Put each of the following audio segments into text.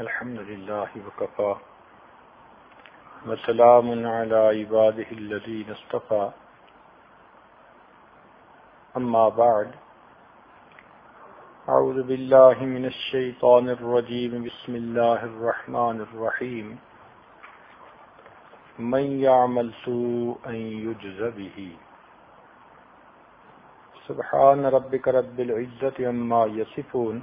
الحمد لله وكفى. وسلام على عباده الذين اصطفى. أما بعد أعوذ بالله من الشيطان الرجيم. بسم الله الرحمن الرحيم. من يعمل سوءا يجز به. سبحان ربك رب العزة عما يصفون.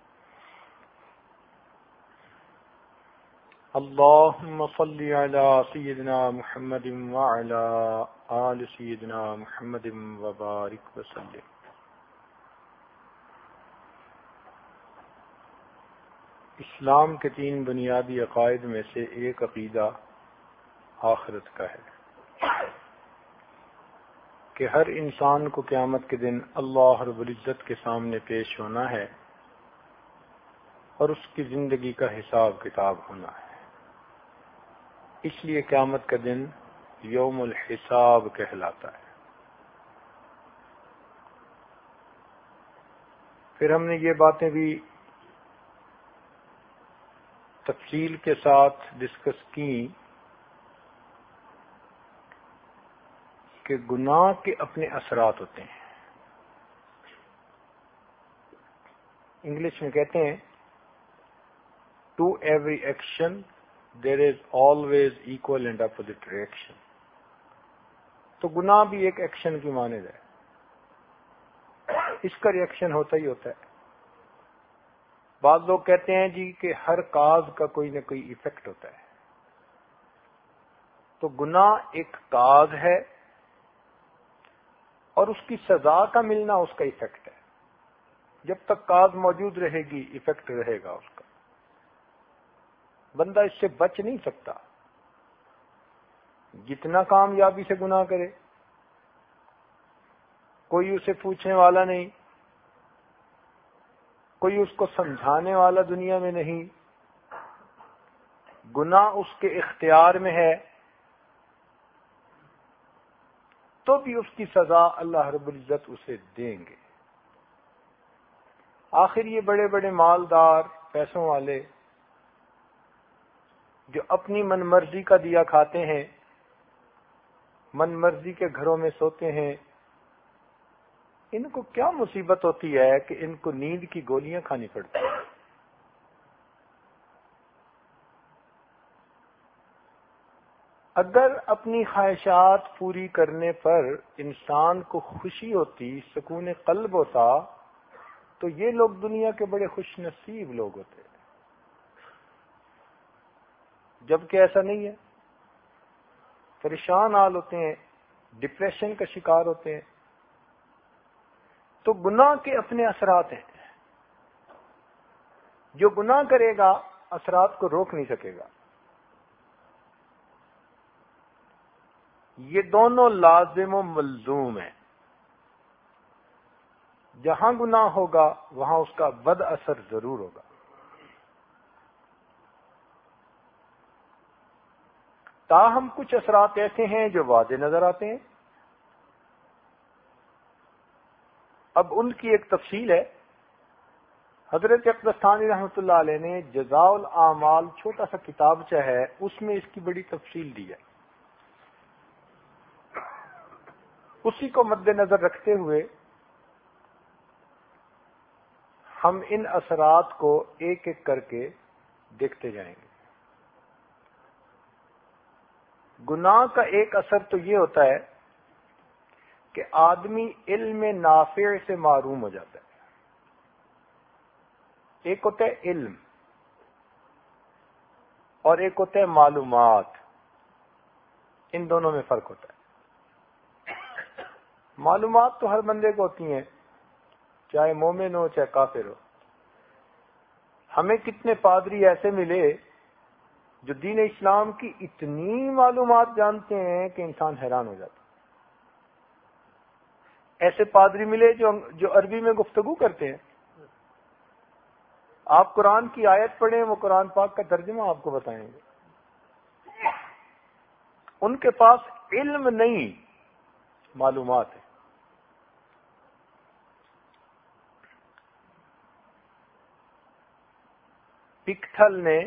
اللهم صل على سيدنا محمد وعلى آل سيدنا محمد وبارك وسلم. اسلام کے تین بنیادی عقائد میں سے ایک عقیدہ آخرت کا ہے کہ ہر انسان کو قیامت کے دن اللہ رب العزت کے سامنے پیش ہونا ہے اور اس کی زندگی کا حساب کتاب ہونا ہے۔ اس لیے قیامت کا دن یوم الحساب کہلاتا ہے۔ پھر ہم نے یہ باتیں بھی تفصیل کے ساتھ ڈسکس کی کہ گناہ کے اپنے اثرات ہوتے ہیں۔ انگلش میں کہتے ہیں، to every action there is always equal and opposite reaction تو گناہ بھی ایک ایکشن کی مانند ہے۔ اس کا ریئیکشن ہوتا ہی ہوتا ہے۔ بعض لوگ کہتے ہیں جی کہ ہر کاز کا کوئی نہ کوئی ایفیکٹ ہوتا ہے۔ تو گناہ ایک کاز ہے اور اس کی سزا کا ملنا اس کا ایفیکٹ ہے۔ جب تک کاز موجود رہے گی ایفیکٹ رہے گا اس کا۔ بندہ اس سے بچ نہیں سکتا۔ جتنا کامیابی سے گناہ کرے۔ کوئی اسے پوچھنے والا نہیں۔ کوئی اس کو سمجھانے والا دنیا میں نہیں۔ گناہ اس کے اختیار میں ہے۔ تو بھی اس کی سزا اللہ رب العزت اسے دیں گے۔ آخر یہ بڑے بڑے مالدار، پیسوں والے جو اپنی من مرضی کا دیا کھاتے ہیں، من مرضی کے گھروں میں سوتے ہیں، ان کو کیا مصیبت ہوتی ہے کہ ان کو نیند کی گولیاں کھانی پڑتی ہیں؟ اگر اپنی خواہشات پوری کرنے پر انسان کو خوشی ہوتی، سکون قلب ہوتا، تو یہ لوگ دنیا کے بڑے خوش نصیب لوگ ہوتے۔ جبکہ ایسا نہیں ہے۔ پریشان حال ہوتے ہیں ڈپریشن کا شکار ہوتے ہیں۔ تو گناہ کے اپنے اثرات ہیں۔ جو گناہ کرے گا، اثرات کو روک نہیں سکے گا۔ یہ دونوں لازم و ملزوم ہیں۔ جہاں گناہ ہوگا، وہاں اس کا بد اثر ضرور ہوگا۔ تاہم کچھ اثرات ایسے ہیں جو واضح نظر آتے ہیں؟ اب ان کی ایک تفصیل ہے۔ حضرت اقدستانی رحمۃ اللہ علیہ نے جزا العمال چھوٹا سا کتاب چاہے اس میں اس کی بڑی تفصیل دی ہے۔ اسی کو مد نظر رکھتے ہوئے ہم ان اثرات کو ایک ایک کر کے دیکھتے جائیں گے۔ گناہ کا ایک اثر تو یہ ہوتا ہے کہ آدمی علم نافع سے معروم ہو جاتا ہے۔ ایک ہوتا ہے علم اور ایک ہوتا ہے معلومات۔ ان دونوں میں فرق ہوتا ہے۔ معلومات تو ہر بندے کو ہوتی ہیں، چاہے مومن ہو، چاہے کافر ہو۔ ہمیں کتنے پادری ایسے ملے جو دین اسلام کی اتنی معلومات جانتے ہیں کہ انسان حیران ہو جاتا ایسے پادری ملے جو جو عربی میں گفتگو کرتے ہیں۔ آپ قرآن کی آیت پڑھیں، وہ قرآن پاک کا ترجمہ آپ کو بتائیں گے۔ ان کے پاس علم نہیں، معلومات ہے پکتھل نے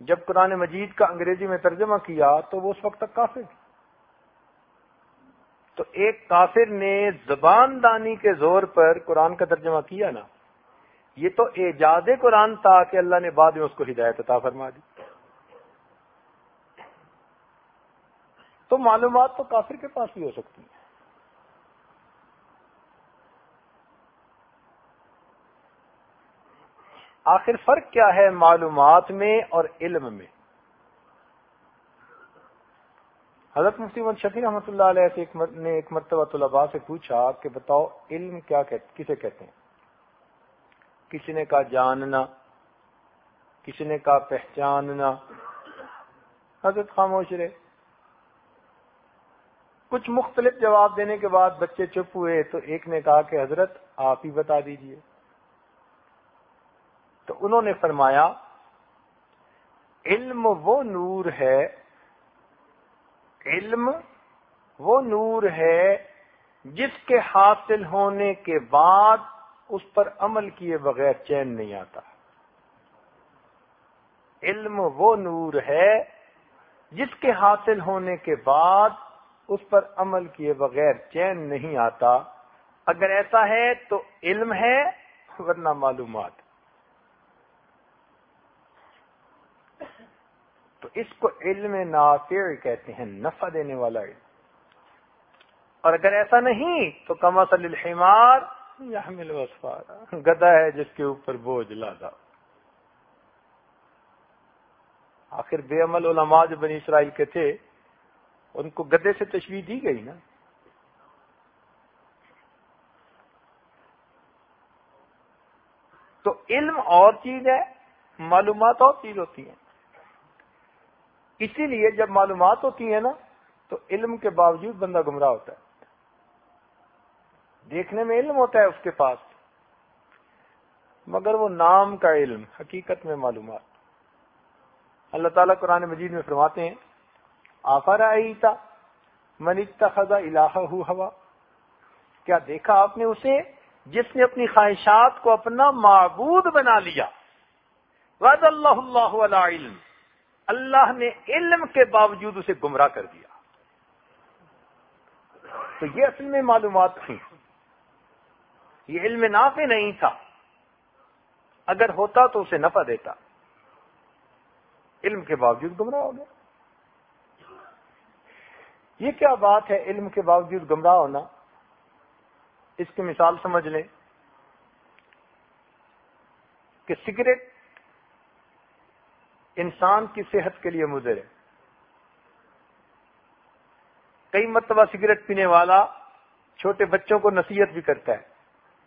جب قرآن مجید کا انگریزی میں ترجمہ کیا تو وہ اس وقت تک کافر تھی تو ایک کافر نے زبان دانی کے زور پر قرآن کا ترجمہ کیا نا، یہ تو ایجاد قرآن تھا کہ اللہ نے بعد میں اس کو ہدایت عطا فرما دی۔ تو معلومات تو کافر کے پاس بھی ہو سکتی ہیں۔ آخر فرق کیا ہے معلومات میں اور علم میں؟ حضرت مفتی محمد شفیع رحمۃ اللہ علیہ سے نے ایک مرتبہ طلباء سے پوچھا کہ بتاؤ علم کیا کسے کہتے ہیں؟ کسی نے کہا جاننا، کسی نے کہا پہچاننا۔ حضرت خاموش رہے۔ کچھ مختلف جواب دینے کے بعد بچے چپ ہوئے تو ایک نے کہا کہ حضرت آپ ہی بتا دیجیے۔ تو انہوں نے فرمایا، علم وہ نور ہے، علم وہ نور ہے جس کے حاصل ہونے کے بعد اس پر عمل کیے بغیر چین نہیں آتا۔ علم وہ نور ہے جس کے حاصل ہونے کے بعد اس پر عمل کیے بغیر چین نہیں آتا۔ اگر ایسا ہے تو علم ہے، ورنہ معلومات۔ تو اس کو علم نافع کہتے ہیں، نفع دینے والا علم۔ اور اگر ایسا نہیں تو کما صلی الحمار یا گدا ہے جس کے اوپر بوجھ لادا۔ آخر بے عمل علماء جو بنی اسرائیل کے تھے، ان کو گدے سے تشویح دی گئی نا۔ تو علم اور چیز ہے، معلومات اور چیز ہوتی ہیں۔ اسی لیے جب معلومات ہوتی ہیں نا، تو علم کے باوجود بندہ گمراہ ہوتا ہے۔ دیکھنے میں علم ہوتا ہے اس کے پاس، مگر وہ نام کا علم، حقیقت میں معلومات۔ اللہ تعالیٰ قرآن مجید میں فرماتے ہیں آفر آئی تھا منیتا خزا الہ ہوا؟ کیا دیکھا آپ نے اسے؟ جس نے اپنی خواہشات کو اپنا معبود بنا لیا۔ وعد اللہ اللہ علیہ علم۔ اللہ نے علم کے باوجود اسے گمراہ کر دیا۔ تو یہ اصل میں معلومات تھیں۔ یہ علم نافع نہیں تھا۔ اگر ہوتا تو اسے نفع دیتا۔ علم کے باوجود گمراہ ہو گیا۔ یہ کیا بات ہے علم کے باوجود گمراہ ہونا؟ اس کی مثال سمجھ لیں کہ سگریٹ انسان کی صحت کے لیے مضر ہے۔ کئی مرتبہ سگریٹ پینے والا چھوٹے بچوں کو نصیحت بھی کرتا ہے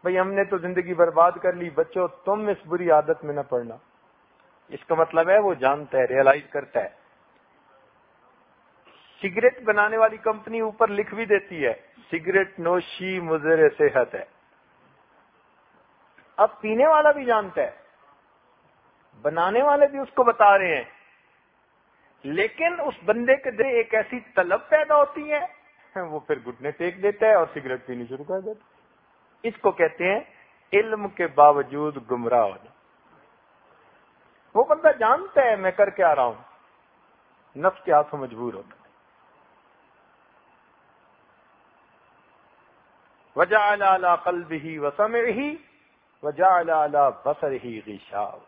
بھئی ہم نے تو زندگی برباد کر لی، بچوں، تم اس بری عادت میں نہ پڑنا۔ اس کا مطلب ہے وہ جانتا ہے ریئلائز کرتا ہے۔ سگریٹ بنانے والی کمپنی اوپر لکھ بھی دیتی ہے، سگریٹ نوشی مضر صحت ہے۔ اب پینے والا بھی جانتا ہے۔ بنانے والے بھی اس کو بتا رہے ہیں۔ لیکن اس بندے کے دل ایک ایسی طلب پیدا ہوتی ہے، وہ پھر گھٹنے ٹیک دیتا ہے اور سگریٹ پینی شروع کر دیتا ہے۔ اس کو کہتے ہیں علم کے باوجود گمراہ ہونا۔ وہ بندہ جانتا ہے میں کر کے آ رہا ہوں۔ نفس کے ہاتھوں مجبور ہوتا وجہ قلب ہی وسم ہی وجہ بسر ہی غشاو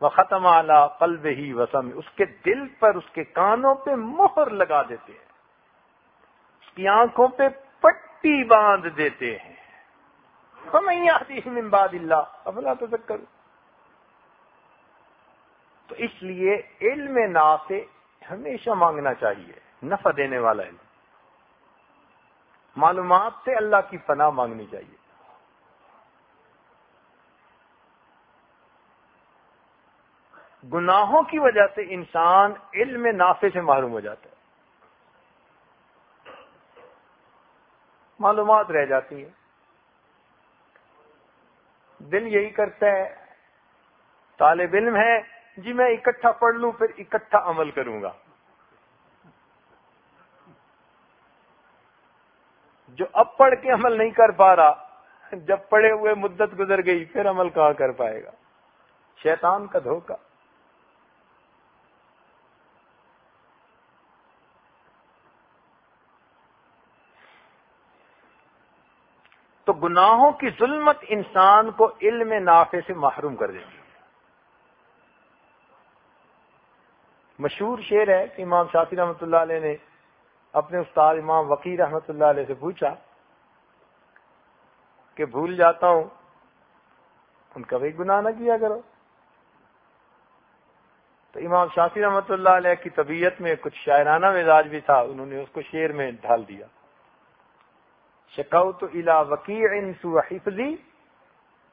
وہ ختم اعلی قلب ہی وسم، اس کے دل پر، اس کے کانوں پہ مہر لگا دیتے ہیں۔ اس کی آنکھوں پہ پٹی باندھ دیتے ہیں۔ من بعد اللہ، افلا تو تو اس لیے علم نافع ہمیشہ مانگنا چاہیے، نفع دینے والا علم۔ معلومات سے اللہ کی پناہ مانگنی چاہیے۔ گناہوں کی وجہ سے انسان علم نافع سے معروم ہو جاتا ہے۔ معلومات رہ جاتی ہیں۔ دل یہی کرتا ہے، طالب علم ہے جی میں اکٹھا پڑھ لوں، پھر اکٹھا عمل کروں گا۔ جو اب پڑھ کے عمل نہیں کر پا رہا، جب پڑھے ہوئے مدت گزر گئی، پھر عمل کہاں کر پائے گا؟ شیطان کا دھوکہ۔ تو گناہوں کی ظلمت انسان کو علم نافع سے محروم کر دیتی ہے۔ مشہور شعر ہے کہ امام شافی رحمۃ اللہ علیہ نے اپنے استاد امام وکیل رحمۃ اللہ علیہ سے پوچھا کہ بھول جاتا ہوں، ان کا بھی گناہ نہ کیا کرو۔ تو امام شافی رحمۃ اللہ علیہ کی طبیعت میں کچھ شاعرانہ مزاج بھی تھا، انہوں نے اس کو شعر میں ڈھال دیا۔ شکوت الى وکیع سو حفظی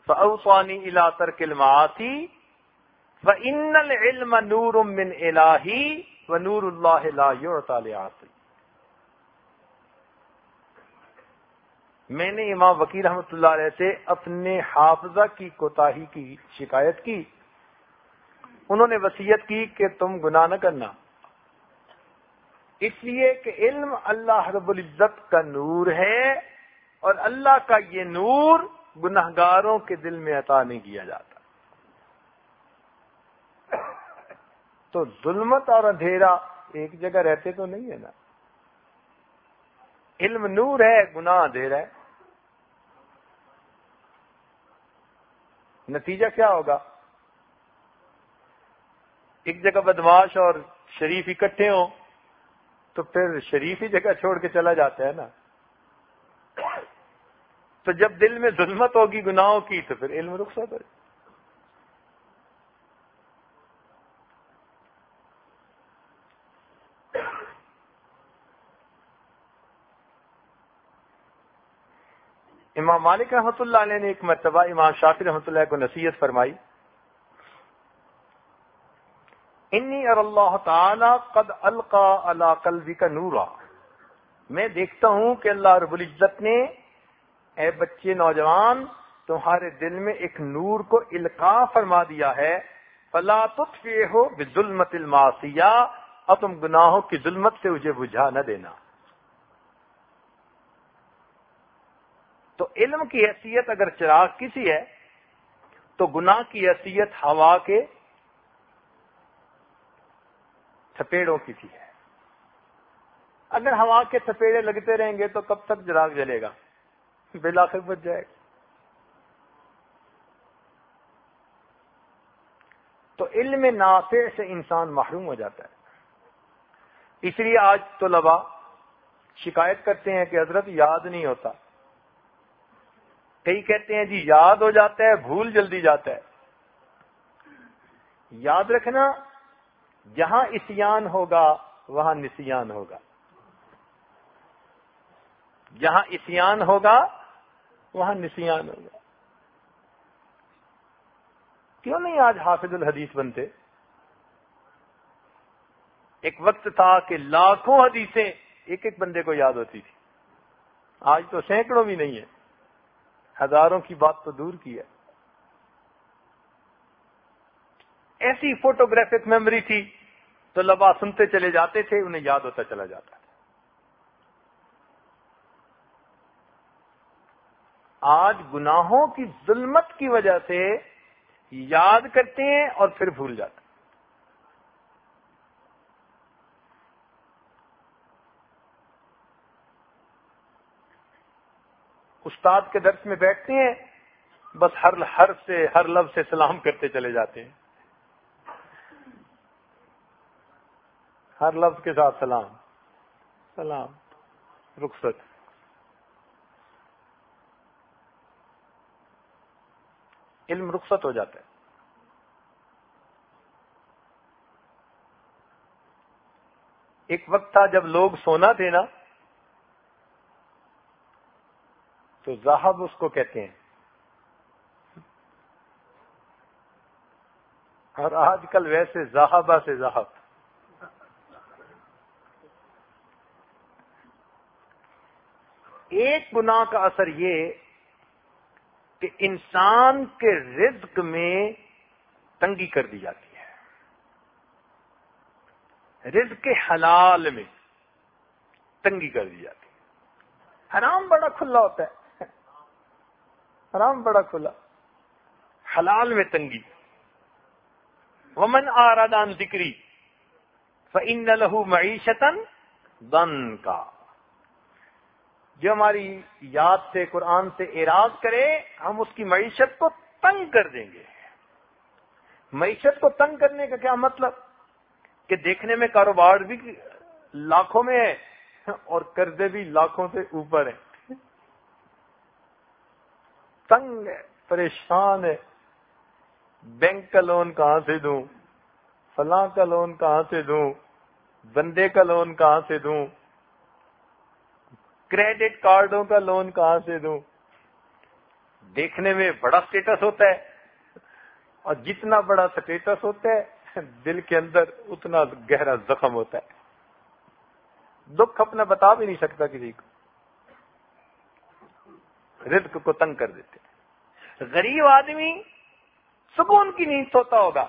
فاوصانی الى ترک المعاصی فان العلم نور من الہی ونور اللہ لا يعطى لعاصی۔ میں نے امام وکیل رحمۃ اللہ علیہ سے اپنے حافظہ کی کوتاہی کی شکایت کی۔ انہوں نے وسیعت کی کہ تم گناہ نہ کرنا۔ اس لیے کہ علم اللہ رب العزت کا نور ہے اور اللہ کا یہ نور گناہ گاروں کے دل میں عطا نہیں کیا جاتا۔ تو ظلمت اور اندھیرا ایک جگہ رہتے تو نہیں ہے نا۔ علم نور ہے، گناہ اندھیرا ہے۔ نتیجہ کیا ہوگا؟ ایک جگہ بدماش اور شریف اکٹھے ہوں۔ تو پھر شریف ہی جگہ چھوڑ کے چلا جاتا ہے نا۔ تو جب دل میں ظلمت ہوگی گناہوں کی تو پھر علم رخصت ہو۔ امام مالک رحمۃ اللہ علیہ نے ایک مرتبہ امام شافی رحمۃ اللہ کو نصیحت فرمائی۔ انی اور اللہ تعالی قد القا اللہ قلبی کا نورا میں دیکھتا ہوں کہ اللہ رب العزت نے، اے بچے نوجوان، تمہارے دل میں ایک نور کو القاع فرما دیا ہے۔ فلا تطفئ ہو بظلمت الماسیہ اور تم گناہوں کی ظلمت سے مجھے بجھا نہ دینا۔ تو علم کی حیثیت اگر چراغ کسی ہے، تو گناہ کی حیثیت ہوا کے تھپیڑوں کی تھی۔ ہے اگر ہوا کے تھپیڑے لگتے رہیں گے تو کب تک جراغ جلے گا؟ بلاخر بچ جائے گا تو علم نافع سے انسان محروم ہو جاتا ہے۔ اس لیے آج تو لبا شکایت کرتے ہیں کہ حضرت یاد نہیں ہوتا۔ کئی کہتے ہیں جی یاد ہو جاتا ہے، بھول جلدی جاتا ہے۔ یاد رکھنا جہاں اسیان ہوگا، وہاں نسیان ہوگا۔ جہاں اسیان ہوگا، وہاں نسیان ہوگا۔ کیوں نہیں آج حافظ الحدیث بنتے؟ ایک وقت تھا کہ لاکھوں حدیثیں ایک ایک بندے کو یاد ہوتی تھی۔ آج تو سینکڑوں بھی نہیں ہے۔ ہزاروں کی بات تو دور کی ہے۔ ایسی فوٹوگرافک میموری تھی تو لبا سنتے چلے جاتے تھے، انہیں یاد ہوتا چلا جاتا تھا۔ آج گناہوں کی ظلمت کی وجہ سے یاد کرتے ہیں اور پھر بھول جاتے ہیں۔ استاد کے درس میں بیٹھتے ہیں، بس ہر ہر سے، ہر لفظ سے سلام کرتے چلے جاتے ہیں۔ ہر لفظ کے ساتھ سلام۔ سلام۔ رخصت۔ علم رخصت ہو جاتا ہے۔ ایک وقت تھا جب لوگ سونا تھے نا، تو زاہب اس کو کہتے ہیں۔ اور آج کل ویسے زہابہ سے زہاب ایک گناہ کا اثر یہ کہ انسان کے رزق میں تنگی کر دی جاتی ہے۔ رزق کے حلال میں تنگی کر دی جاتی ہے۔ حرام بڑا کھلا ہوتا ہے۔ حرام بڑا کھلا۔ حلال میں تنگی۔ ومن آرادان ذکری فن لہو معیشتن دن کا جو ہماری یاد سے، قرآن سے اعراض کرے، ہم اس کی معیشت کو تنگ کر دیں گے۔ معیشت کو تنگ کرنے کا کیا مطلب؟ کہ دیکھنے میں کاروبار بھی لاکھوں میں ہے اور قرضے بھی لاکھوں سے اوپر ہیں۔ تنگ ہے، پریشان ہے۔ بینک کا لون کہاں سے دوں؟ فلاں کا لون کہاں سے دوں؟ بندے کا لون کہاں سے دوں؟ کریڈٹ کارڈوں کا لون کہاں سے دوں؟ دیکھنے میں بڑا سٹیٹس ہوتا ہے۔ اور جتنا بڑا سٹیٹس ہوتا ہے، دل کے اندر اتنا گہرا زخم ہوتا ہے۔ دکھ اپنا بتا بھی نہیں سکتا کسی کو۔ رزق کو تنگ کر دیتے غریب آدمی سکون کی نیند سوتا ہوگا۔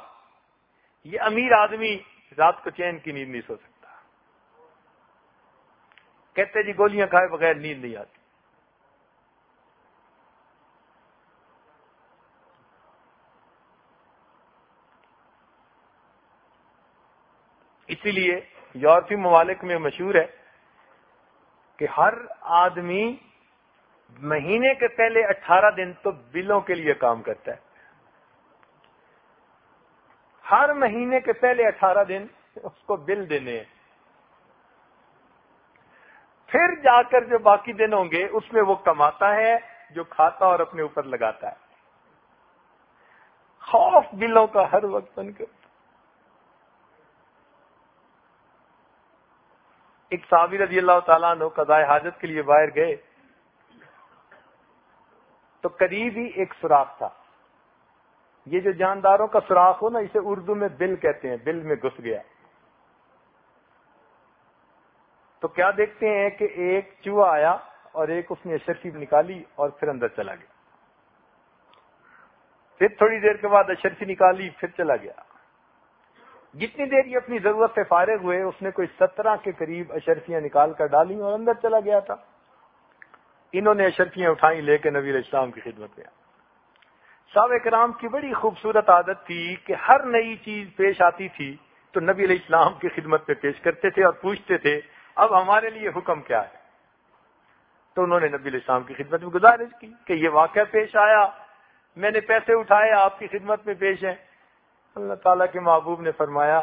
یہ امیر آدمی رات کو چین کی نیند نہیں سو سکتا۔ کہتے جی گولیاں کھائے بغیر نیند نہیں آتی۔ اسی لیے یورپی ممالک میں مشہور ہے کہ ہر آدمی مہینے کے پہلے اٹھارہ دن تو بلوں کے لیے کام کرتا ہے۔ ہر مہینے کے پہلے اٹھارہ دن اس کو بل دینے ہیں۔ پھر جا کر جو باقی دن ہوں گے، اس میں وہ کماتا ہے جو کھاتا اور اپنے اوپر لگاتا ہے۔ خوف بلوں کا ہر وقت بن کر۔ ایک صحابی رضی اللہ تعالیٰ نے قضاء حاجت کے لیے باہر گئے۔ تو قریب ہی ایک سوراخ تھا۔ یہ جو جانداروں کا سوراخ ہو نا، اسے اردو میں بل کہتے ہیں، بل میں گھس گیا۔ تو کیا دیکھتے ہیں کہ ایک چوہا آیا اور ایک اس نے اشرفی نکالی اور پھر اندر چلا گیا۔ پھر تھوڑی دیر کے بعد اشرفی نکالی، پھر چلا گیا۔ جتنی دیر یہ اپنی ضرورت سے فارغ ہوئے، اس نے کوئی سترہ کے قریب اشرفیاں نکال کر ڈالی اور اندر چلا گیا تھا۔ انہوں نے اشرفیاں اٹھائی لے کے نبی اسلام کی خدمت میں۔ صاحب کرام کی بڑی خوبصورت عادت تھی کہ ہر نئی چیز پیش آتی تھی تو نبی علیہ السلام کی خدمت میں پیش کرتے تھے اور پوچھتے تھے اب ہمارے لیے حکم کیا ہے؟ تو انہوں نے نبی علیہ السلام کی خدمت میں گزارش کی کہ یہ واقعہ پیش آیا۔ میں نے پیسے اٹھائے، آپ کی خدمت میں پیش ہیں۔ اللہ تعالیٰ کے محبوب نے فرمایا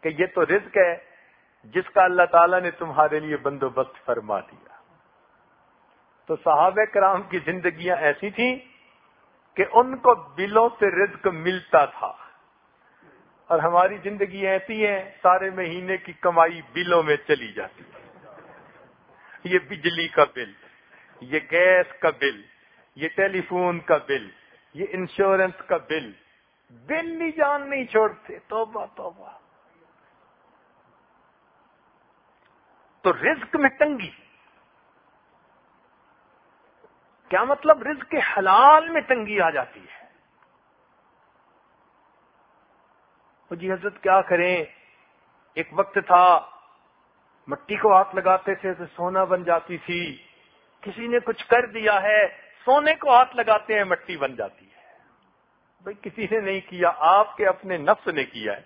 کہ یہ تو رزق ہے جس کا اللہ تعالیٰ نے تمہارے لیے بندوبست فرما دیا۔ تو صحابہ کرام کی زندگیاں ایسی تھیں کہ ان کو بلوں سے رزق ملتا تھا۔ اور ہماری زندگی ایسی ہے سارے مہینے کی کمائی بلوں میں چلی جاتی ہے۔ یہ بجلی کا بل، یہ گیس کا بل، یہ ٹیلی فون کا بل، یہ انشورنس کا بل۔ بل نہیں جان نہیں چھوڑتے، توبہ توبہ۔ تو رزق میں تنگی۔ کیا مطلب رزق کے حلال میں تنگی آ جاتی ہے؟ جی حضرت کیا کریں؟ ایک وقت تھا، مٹی کو ہاتھ لگاتے تھے تو سونا بن جاتی تھی۔ کسی نے کچھ کر دیا ہے، سونے کو ہاتھ لگاتے ہیں، مٹی بن جاتی ہے۔ بھائی، کسی نے نہیں کیا، آپ کے اپنے نفس نے کیا ہے۔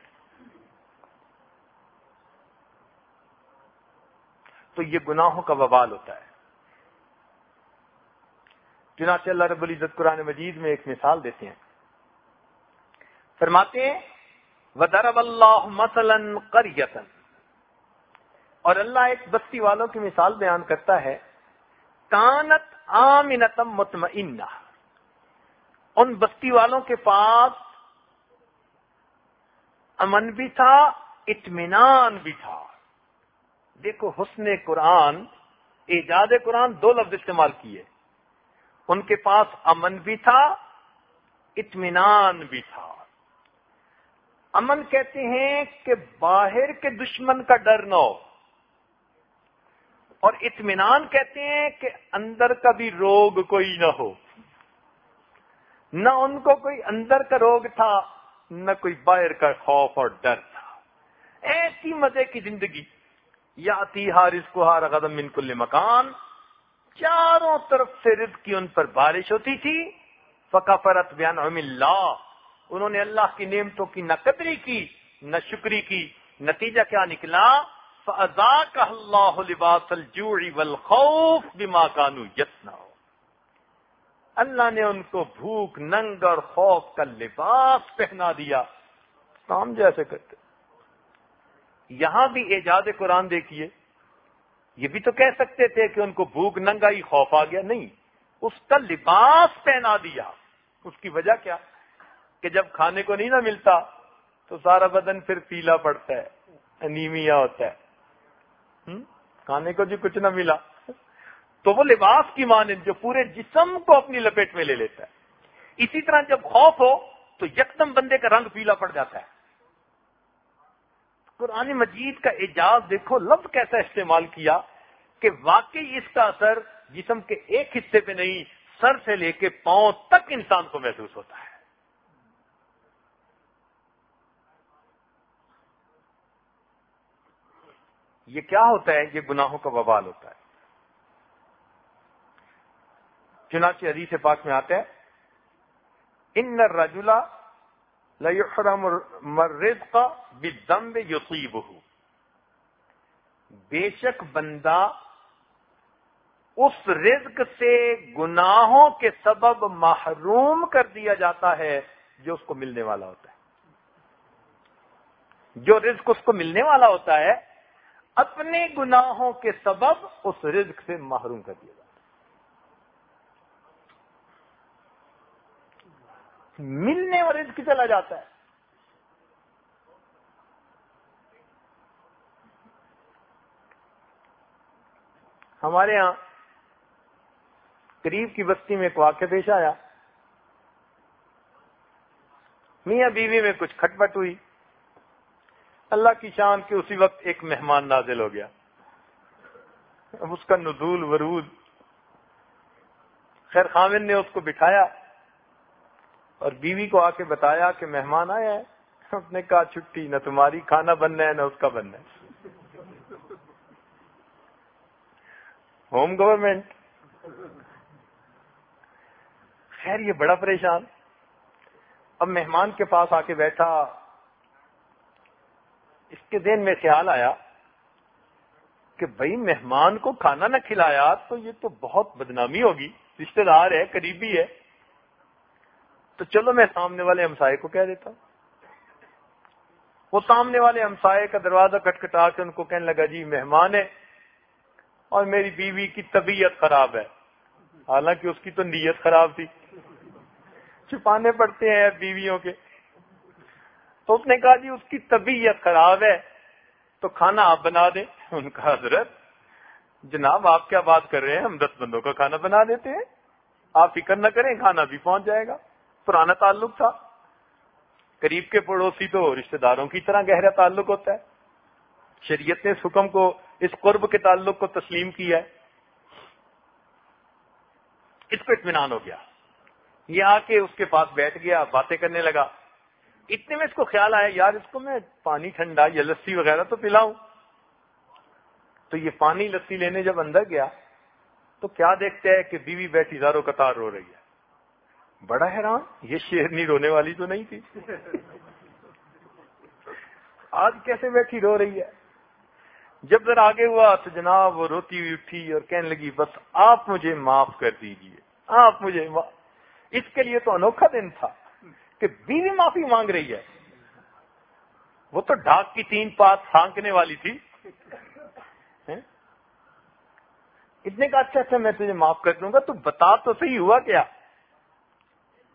تو یہ گناہوں کا وبال ہوتا ہے۔ چنانچہ اللہ رب العزت قرآن مجید میں ایک مثال دیتے ہیں۔ فرماتے ہیں ودرب اللہ مثلاً قریتن اور اللہ ایک بستی والوں کی مثال بیان کرتا ہے۔ کانت آمنتم مطمئنہ۔ ان بستی والوں کے پاس امن بھی تھا، اطمینان بھی تھا۔ دیکھو حسن قرآن، ایجاد قرآن دو لفظ استعمال کیے۔ ان کے پاس امن بھی تھا، اطمینان بھی تھا۔ امن کہتے ہیں کہ باہر کے دشمن کا ڈر نہ ہو۔ اور اطمینان کہتے ہیں کہ اندر کا بھی روگ کوئی نہ ہو۔ نہ ان کو کوئی اندر کا روگ تھا، نہ کوئی باہر کا خوف اور ڈر تھا۔ ایسی مزے کی زندگی۔ یا تی ہارس کو ہار قدم من کل مکان۔ چاروں طرف سے رزق کی ان پر بارش ہوتی تھی۔ فقا فرت بیان اللہ۔ انہوں نے اللہ کی نعمتوں کی نہ قدری کی، نہ شکری کی، نتیجہ کیا نکلا؟ فضا کا اللہ لباس الجوڑی والخوف بما کانو یتنا اللہ نے ان کو بھوک، ننگ اور خوف کا لباس پہنا دیا۔ کام جیسے کرتے۔ یہاں بھی ایجاد قرآن دیکھیے۔ یہ بھی تو کہہ سکتے تھے کہ ان کو بھوک ننگا ہی خوف آ گیا۔ نہیں، اس کا لباس پہنا دیا۔ اس کی وجہ کیا؟ کہ جب کھانے کو نہیں نہ ملتا تو سارا بدن پھر پیلا پڑتا ہے، انیمیا ہوتا ہے۔ کھانے کو جو کچھ نہ ملا۔ تو وہ لباس کی مانند جو پورے جسم کو اپنی لپیٹ میں لے لیتا ہے۔ اسی طرح جب خوف ہو تو یکدم بندے کا رنگ پیلا پڑ جاتا ہے۔ قرآن مجید کا اعجاز دیکھو، لفظ کیسا استعمال کیا کہ واقعی اس کا اثر جسم کے ایک حصے پہ نہیں، سر سے لے کے پاؤں تک انسان کو محسوس ہوتا ہے۔ یہ کیا ہوتا ہے؟ یہ گناہوں کا بوال ہوتا ہے۔ چنانچہ حدیث پاک میں آتا ہے، ان رجولا مرد کا بدم یوسیب بے شک بندہ اس رزق سے گناہوں کے سبب محروم کر دیا جاتا ہے جو اس کو ملنے والا ہوتا ہے۔ جو رزق اس کو ملنے والا ہوتا ہے اپنے گناہوں کے سبب اس رزق سے محروم کر دیا جاتا ملنے اور رزق چلا جاتا ہے۔ ہمارے یہاں قریب کی بستی میں ایک واقع پیش آیا۔ میاں بیوی میں کچھ کھٹپٹ ہوئی۔ اللہ کی شان کے اسی وقت ایک مہمان نازل ہو گیا۔ اب اس کا نزول ورود۔ خیر خامن نے اس کو بٹھایا اور بیوی کو آ کے بتایا کہ مہمان آیا ہے۔ اس نے کہا، چھٹی، نہ تمہاری کھانا بننا ہے، نہ اس کا بننا ہے۔ Home government. خیر، یہ بڑا پریشان۔ اب مہمان کے پاس آ کے بیٹھا۔ اس کے دن میں خیال آیا کہ بھائی مہمان کو کھانا نہ کھلایا تو یہ تو بہت بدنامی ہوگی رشتے دار ہے، قریبی ہے۔ تو چلو میں سامنے والے ہمسائے کو کہہ دیتا ہوں۔ وہ سامنے والے ہمسائے کا دروازہ کٹکھٹا کے ان کو کہنے لگا جی مہمان ہے اور میری بیوی کی طبیعت خراب ہے۔ حالانکہ اس کی تو نیت خراب تھی۔ چھپانے پڑتے ہیں بیویوں کے۔ تو اس نے کہا جی اس کی طبیعت خراب ہے، تو کھانا آپ بنا دیں۔ ان کا حضرت، جناب، آپ کیا بات کر رہے ہیں؟ ہم دس بندوں کا کھانا بنا دیتے ہیں۔ آپ فکر نہ کریں، کھانا بھی پہنچ جائے گا۔ پرانا تعلق تھا۔ قریب کے پڑوسی تو رشتہ داروں کی طرح گہرا تعلق ہوتا ہے۔ شریعت نے اس حکم کو، اس قرب کے تعلق کو تسلیم کیا ہے۔ اس کو اطمینان ہو گیا۔ یہ آ کے اس کے پاس بیٹھ گیا، باتیں کرنے لگا۔ اتنے میں اس کو خیال آیا، یار اس کو میں پانی ٹھنڈا یا لسی وغیرہ تو پلاؤں۔ تو یہ پانی لسی لینے جب اندر گیا، تو کیا دیکھتے ہیں کہ بیوی بیٹھی زاروں قطار رو رہی ہے۔ بڑا حیران، یہ شیرنی رونے والی تو نہیں تھی۔ آج کیسے بیٹھی رو رہی ہے؟ جب ذرا آگے ہوا تو جناب وہ روتی ہوئی اٹھی اور کہنے لگی، بس آپ مجھے معاف کر دیجیے، آپ مجھے اس کے لیے تو انوکھا دن تھا۔ کہ بیوی معافی مانگ رہی ہے۔ وہ تو ڈاک کی تین پات پھانکنے والی تھی۔ ہاں؟ اتنے کا اچھا اچھا میں تجھے معاف کر دوں گا، تو بتا تو صحیح ہوا کیا؟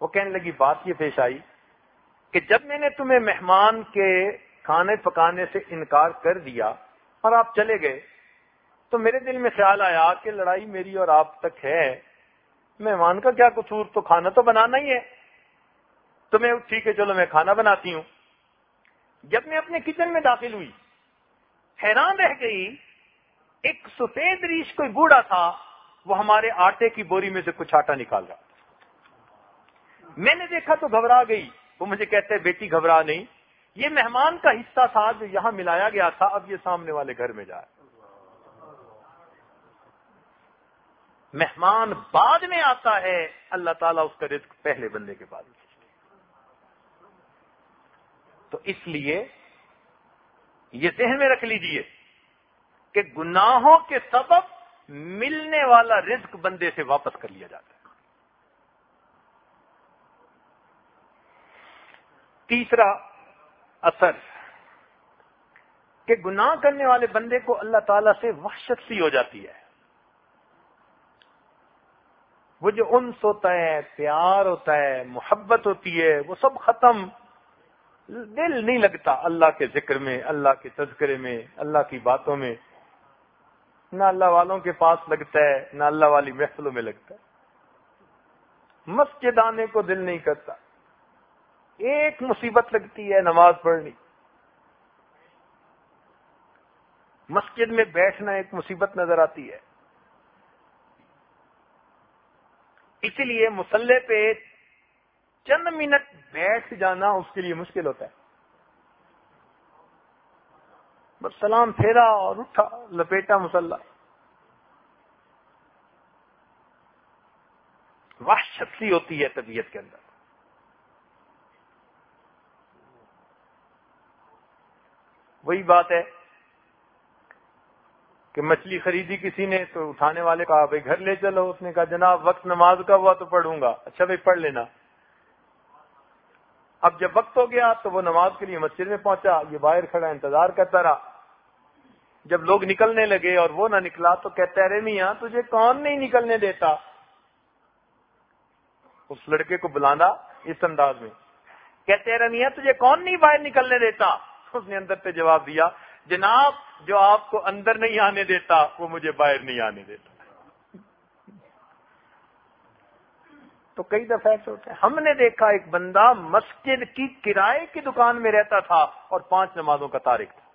وہ کہنے لگی، بات یہ پیش آئی کہ جب میں نے تمہیں مہمان کے کھانے پکانے سے انکار کر دیا اور آپ چلے گئے، تو میرے دل میں خیال آیا کہ لڑائی میری اور آپ تک ہے۔ مہمان کا کیا قصور؟ تو کھانا تو بنانا ہی ہے۔ تو میں ٹھیک ہے، چلو میں کھانا بناتی ہوں۔ جب میں اپنے کچن میں داخل ہوئی، حیران رہ گئی، ایک سفید ریش کوئی بوڑھا تھا، وہ ہمارے آٹے کی بوری میں سے کچھ آٹا نکال رہا میں نے دیکھا تو گھبرا گئی۔ وہ مجھے کہتے، بیٹی، گھبرا نہیں۔ یہ مہمان کا حصہ تھا جو یہاں ملایا گیا تھا، اب یہ سامنے والے گھر میں جائے مہمان بعد میں آتا ہے، اللہ تعالیٰ اس کا رزق پہلے بندے کے بعد تو اس لیے یہ ذہن میں رکھ لیجیے کہ گناہوں کے سبب ملنے والا رزق بندے سے واپس کر لیا جاتا ہے۔ تیسرا اثر کہ گناہ کرنے والے بندے کو اللہ تعالی سے وحشت سی ہو جاتی ہے۔ وہ جو انس ہوتا ہے، پیار ہوتا ہے، محبت ہوتی ہے، وہ سب ختم۔ دل نہیں لگتا اللہ کے ذکر میں، اللہ کے تذکرے میں، اللہ کی باتوں میں۔ نہ اللہ والوں کے پاس لگتا ہے، نہ اللہ والی محفلوں میں لگتا ہے۔ مسجد آنے کو دل نہیں کرتا۔ ایک مصیبت لگتی ہے نماز پڑھنی۔ مسجد میں بیٹھنا ایک مصیبت نظر آتی ہے۔ اسی لیے مسلح پہ چند منٹ بیٹھ جانا اس کے لیے مشکل ہوتا ہے۔ بس سلام پھیرا اور اٹھا، لپیٹا مسلح۔ وحشت سی ہوتی ہے طبیعت کے اندر۔ وہی بات ہے کہ مچھلی خریدی کسی نے تو اٹھانے والے کہا، بھائی گھر لے چلو۔ اس نے کہا، جناب، وقت نماز کا ہوا تو پڑھوں گا۔ اچھا بھائی پڑھ لینا۔ اب جب وقت ہو گیا تو وہ نماز کے لیے مسجد میں پہنچا، یہ باہر کھڑا انتظار کرتا رہا۔ جب لوگ نکلنے لگے اور وہ نہ نکلا تو کہتا رہے میاں، تجھے کون نہیں نکلنے دیتا؟ اس لڑکے کو بلانا اس انداز میں۔ کہتے رہے میاں، تجھے کون نہیں باہر نکلنے دیتا؟ اس نے اندر پہ جواب دیا، جناب، جو آپ کو اندر نہیں آنے دیتا، وہ مجھے باہر نہیں آنے دیتا۔ تو کئی دفعہ ایسے ہوتے ہیں۔ ہم نے دیکھا ایک بندہ مسجد کی کرائے کی دکان میں رہتا تھا اور پانچ نمازوں کا تاریخ تھا۔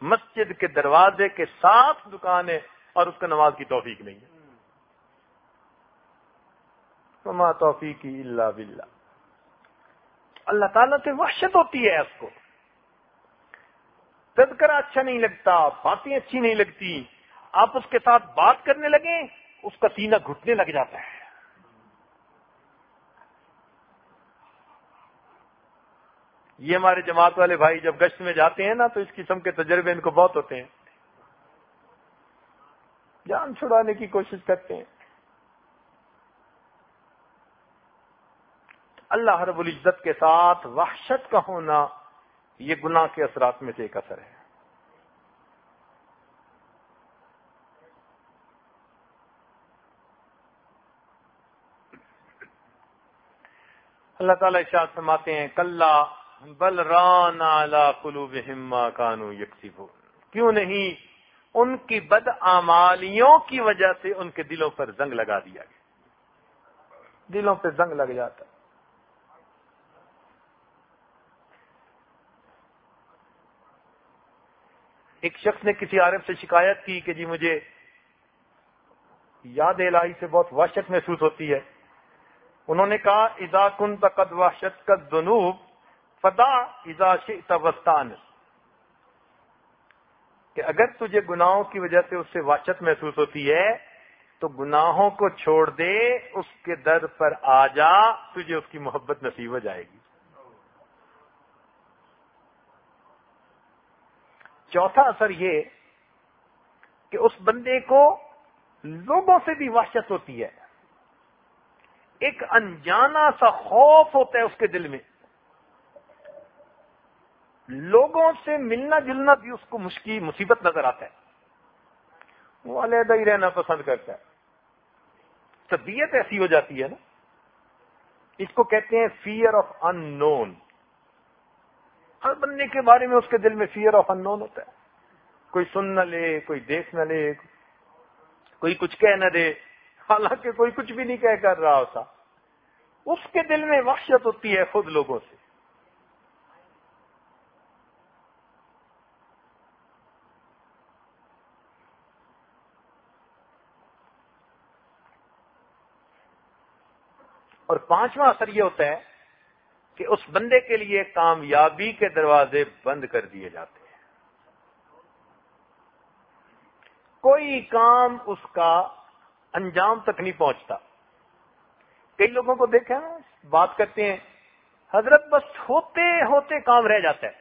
مسجد کے دروازے کے ساتھ دکان ہے اور اس کا نماز کی توفیق نہیں ہے۔ توفیقی اللہ بلّہ اللہ تعالیٰ سے وحشت ہوتی ہے اس کو۔ تذکرہ اچھا نہیں لگتا، باتیں اچھی نہیں لگتی۔ آپ اس کے ساتھ بات کرنے لگے اس کا سینہ گھٹنے لگ جاتا ہے۔ یہ ہمارے جماعت والے بھائی جب گشت میں جاتے ہیں نا تو اس قسم کے تجربے ان کو بہت ہوتے ہیں۔ جان چھڑانے کی کوشش کرتے ہیں۔ اللہ رب العزت کے ساتھ وحشت کا ہونا یہ گناہ کے اثرات میں سے ایک اثر ہے۔ اللہ تعالیٰ اشاعت فرماتے ہیں کل بل ران قلوب کانو یکسیب کیوں نہیں؟ ان کی بد آمالیوں کی وجہ سے ان کے دلوں پر زنگ لگا دیا گیا۔ دلوں پہ زنگ لگ جاتا۔ ایک شخص نے کسی عارف سے شکایت کی کہ جی مجھے یاد الہی سے بہت وحشت محسوس ہوتی ہے۔ انہوں نے کہا، اذا کن تقد وحشت کا جنوب فدا اذا شبستان کہ اگر تجھے گناہوں کی وجہ سے اس سے وحشت محسوس ہوتی ہے، تو گناہوں کو چھوڑ دے، اس کے در پر آ جا، تجھے اس کی محبت نصیب ہو جائے گی۔ چوتھا اثر یہ کہ اس بندے کو لوگوں سے بھی وحشت ہوتی ہے۔ ایک انجانا سا خوف ہوتا ہے اس کے دل میں۔ لوگوں سے ملنا جلنا بھی اس کو مشکل مصیبت نظر آتا ہے۔ وہ علیحدہ ہی رہنا پسند کرتا ہے۔ طبیعت ایسی ہو جاتی ہے نا۔ اس کو کہتے ہیں فیئر آف ان نون ہر بندے کے بارے میں اس کے دل میں فیئر آف ان نون ہوتا ہے۔ کوئی سن نہ لے، کوئی دیکھ نہ لے، کوئی کچھ کہہ نہ دے۔ حالانکہ کوئی کچھ بھی نہیں کہہ کر رہا ہوتا۔ اس کے دل میں وحشت ہوتی ہے خود لوگوں سے اور پانچواں اثر یہ ہوتا ہے کہ اس بندے کے لیے کامیابی کے دروازے بند کر دیے جاتے ہیں۔ کوئی کام اس کا انجام تک نہیں پہنچتا۔ کئی لوگوں کو دیکھا بات کرتے ہیں، حضرت بس ہوتے ہوتے کام رہ جاتا ہے۔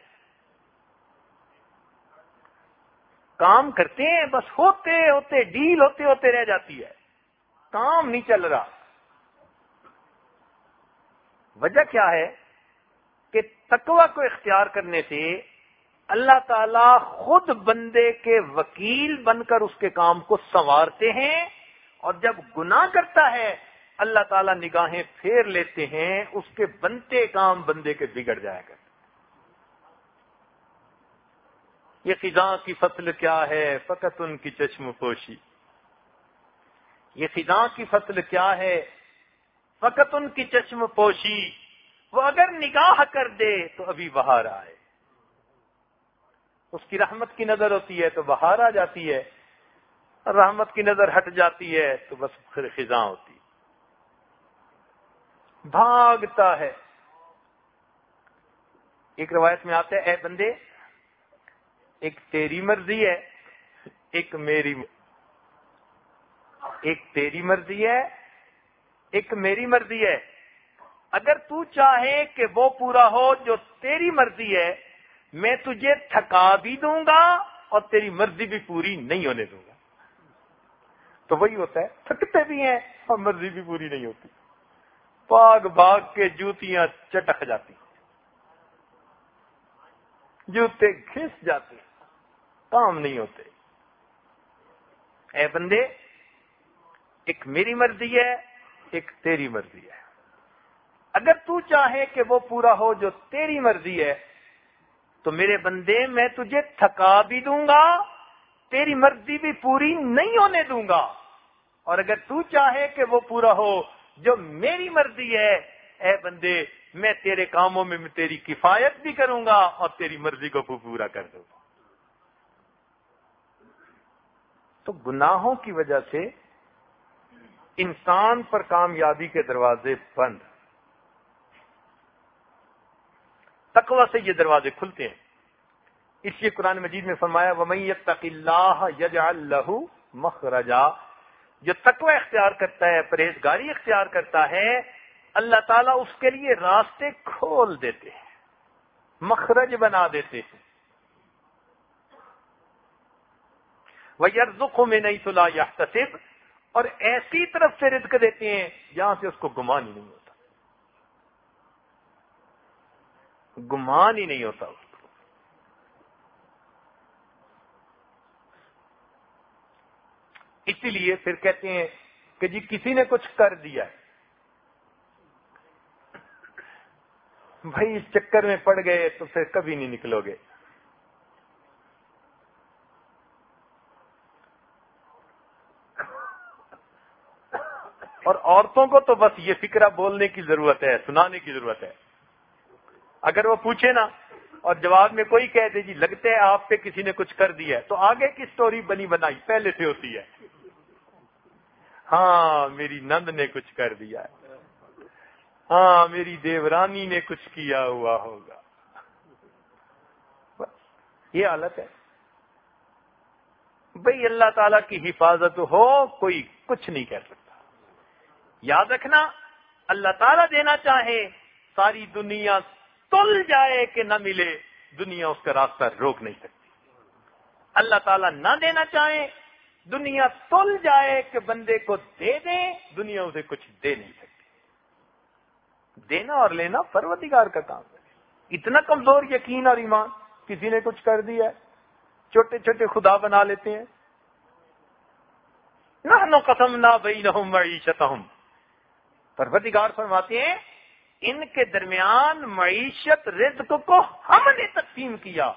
کام کرتے ہیں، بس ہوتے ہوتے، ڈیل ہوتے ہوتے رہ جاتی ہے۔ کام نہیں چل رہا۔ وجہ کیا ہے کہ تقوی کو اختیار کرنے سے اللہ تعالی خود بندے کے وکیل بن کر اس کے کام کو سنوارتے ہیں اور جب گناہ کرتا ہے، اللہ تعالیٰ نگاہیں پھیر لیتے ہیں، اس کے بنتے کام بندے کے بگڑ جائے گا یہ خزاں کی فصل کیا ہے؟ فقط ان کی چشم پوشی۔ یہ خزاں کی فصل کیا ہے؟ فقط ان کی چشم پوشی۔ وہ اگر نگاہ کر دے تو ابھی بہار آئے۔ اس کی رحمت کی نظر ہوتی ہے تو بہار آ جاتی ہے۔ رحمت کی نظر ہٹ جاتی ہے تو بس پھر خزاں ہوتی۔ بھاگتا ہے۔ ایک روایت میں آتا ہے، اے بندے، ایک تیری مرضی ہے، ایک میری، ایک تیری مرضی ہے ایک میری مرضی ہے۔ اگر تو چاہے کہ وہ پورا ہو جو تیری مرضی ہے، میں تجھے تھکا بھی دوں گا اور تیری مرضی بھی پوری نہیں ہونے دوں گا۔ تو وہی ہوتا ہے، تھکتے بھی ہیں اور مرضی بھی پوری نہیں ہوتی۔ پاگ باغ کے جوتیاں چٹک جاتی جوتے گھس جاتے کام نہیں ہوتے۔ اے بندے، ایک میری مرضی ہے ایک تیری مرضی ہے۔ اگر تو چاہے کہ وہ پورا ہو جو تیری مرضی ہے، تو میرے بندے، میں تجھے تھکا بھی دوں گا، تیری مرضی بھی پوری نہیں ہونے دوں گا۔ اور اگر تو چاہے کہ وہ پورا ہو جو میری مرضی ہے، اے بندے، میں تیرے کاموں میں تیری کفایت بھی کروں گا اور تیری مرضی کو پورا کر دوں گا۔ تو گناہوں کی وجہ سے انسان پر کامیابی کے دروازے بند۔ تقوی سے یہ دروازے کھلتے ہیں۔ اس لیے قرآن مجید میں فرمایا اللہ یج اللہ مخرجا۔ جو تقوی اختیار کرتا ہے، پرہیزگاری اختیار کرتا ہے، اللہ تعالیٰ اس کے لیے راستے کھول دیتے ہیں، مخرج بنا دیتے ہیں۔ وہ یرزخ میں نہیں سلا یا اور ایسی طرف سے رزق دیتے ہیں جہاں سے اس کو گمان ہی نہیں ہوتا۔ گمان ہی نہیں ہوتا اس کو۔ اسی لیے پھر کہتے ہیں کہ جی کسی نے کچھ کر دیا ہے۔ بھائی اس چکر میں پڑ گئے تو پھر کبھی نہیں نکلو گے۔ اور عورتوں کو تو بس یہ فکرہ بولنے کی ضرورت ہے، سنانے کی ضرورت ہے۔ اگر وہ پوچھے نا اور جواب میں کوئی کہہ دے جی لگتے ہیں آپ پہ کسی نے کچھ کر دیا ہے، تو آگے کی سٹوری بنی بنائی، پہلے سے ہوتی ہے۔ ہاں میری نند نے کچھ کر دیا ہے۔ ہاں میری دیورانی نے کچھ کیا ہوا ہوگا۔ یہ حالت ہے۔ بھائی اللہ تعالی کی حفاظت ہو، کوئی کچھ نہیں کہہ سکتا۔ یاد رکھنا، اللہ تعالیٰ دینا چاہے، ساری دنیا تل جائے کہ نہ ملے، دنیا اس کا راستہ روک نہیں سکتی۔ اللہ تعالیٰ نہ دینا چاہے، دنیا تل جائے کہ بندے کو دے دیں، دنیا اسے کچھ دے نہیں سکتی۔ دینا اور لینا پروتگار کا کام ہے۔ اتنا کمزور یقین اور ایمان، کسی نے کچھ کر دیا ہے، چھوٹے چھوٹے خدا بنا لیتے ہیں۔ نہ قسم نہ بھائی نہ معیشت پروتگار فرماتے ہیں، ان کے درمیان معیشت رزق کو ہم نے تقسیم کیا۔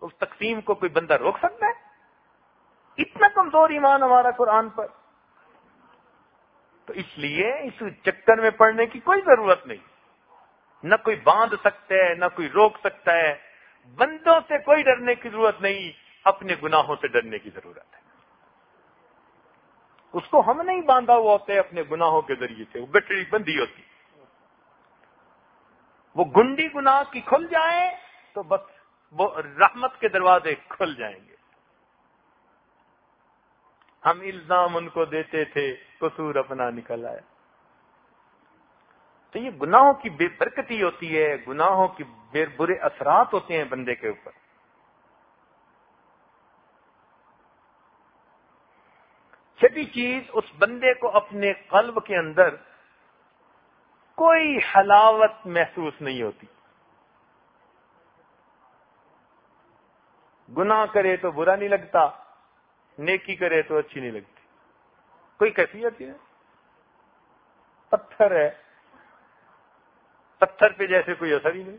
اس تقسیم کو کوئی بندہ روک سکتا ہے؟ اتنا کمزور ایمان ہمارا قرآن پر۔ تو اس لیے اس چکر میں پڑنے کی کوئی ضرورت نہیں۔ نہ کوئی باندھ سکتا ہے، نہ کوئی روک سکتا ہے۔ بندوں سے کوئی ڈرنے کی ضرورت نہیں، اپنے گناہوں سے ڈرنے کی ضرورت ہے۔ اس کو ہم نہیں باندھا ہوا ہوتے اپنے گناہوں کے ذریعے سے، وہ بیٹری بندی ہوتی۔ وہ گنڈی گناہ کی کھل جائے تو بس وہ رحمت کے دروازے کھل جائیں گے۔ ہم الزام ان کو دیتے تھے، قصور اپنا نکل آیا۔ تو یہ گناہوں کی بے برکتی ہوتی ہے، گناہوں کی بے برے اثرات ہوتے ہیں بندے کے اوپر۔ چھٹی چیز اس بندے کو اپنے قلب کے اندر کوئی حلاوت محسوس نہیں ہوتی۔ گناہ کرے تو برا نہیں لگتا، نیکی کرے تو اچھی نہیں لگتی۔ کوئی کیفیت ہے؟ پتھر ہے۔ پتھر پہ جیسے کوئی اثر ہی نہیں۔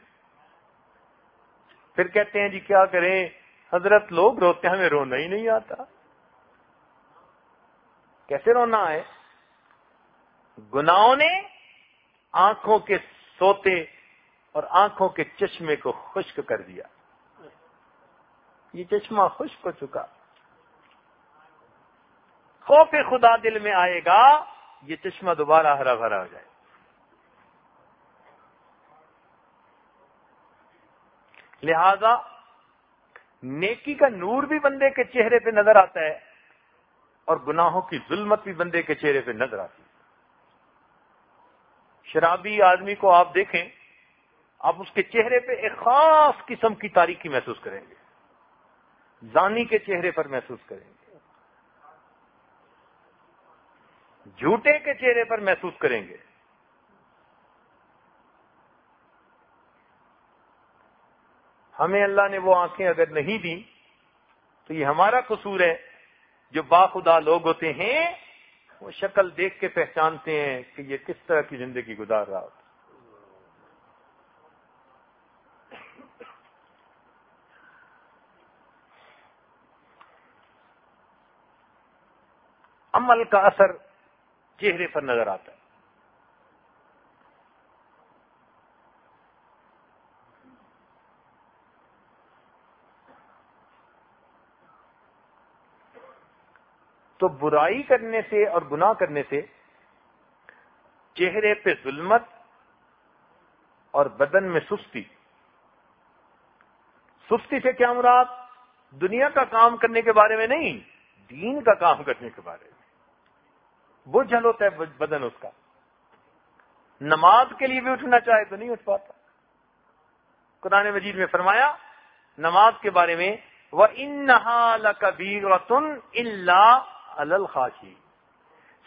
پھر کہتے ہیں جی کیا کریں؟ حضرت لوگ روتے ہمیں رونا ہی نہیں آتا۔ کیسے رونا ہے؟ گناہوں نے آنکھوں کے سوتے اور آنکھوں کے چشمے کو خشک کر دیا۔ یہ چشمہ خشک ہو چکا۔ خوف خدا دل میں آئے گا، یہ چشمہ دوبارہ ہرا بھرا ہو جائے۔ لہذا نیکی کا نور بھی بندے کے چہرے پہ نظر آتا ہے۔ اور گناہوں کی ظلمت بھی بندے کے چہرے پہ نظر آتی شرابی آدمی کو آپ دیکھیں، آپ اس کے چہرے پہ ایک خاص قسم کی تاریخی محسوس کریں گے۔ زانی کے چہرے پر محسوس کریں گے۔ جھوٹے کے چہرے پر محسوس کریں گے۔ ہمیں اللہ نے وہ آنکھیں اگر نہیں دی تو یہ ہمارا قصور ہے۔ جو باخدا لوگ ہوتے ہیں، وہ شکل دیکھ کے پہچانتے ہیں کہ یہ کس طرح کی زندگی گزار رہا ہوتا عمل کا اثر چہرے پر نظر آتا ہے۔ تو برائی کرنے سے اور گناہ کرنے سے چہرے پہ ظلمت اور بدن میں سستی۔ سستی سے کیا مراد؟ دنیا کا کام کرنے کے بارے میں نہیں، دین کا کام کرنے کے بارے میں۔ وہ جل ہوتا ہے بدن اس کا۔ نماز کے لیے بھی اٹھنا چاہے تو نہیں اٹھ پاتا۔ قرآن مجید میں فرمایا، نماز کے بارے میں وہ ان کبیر اللہ الخاشی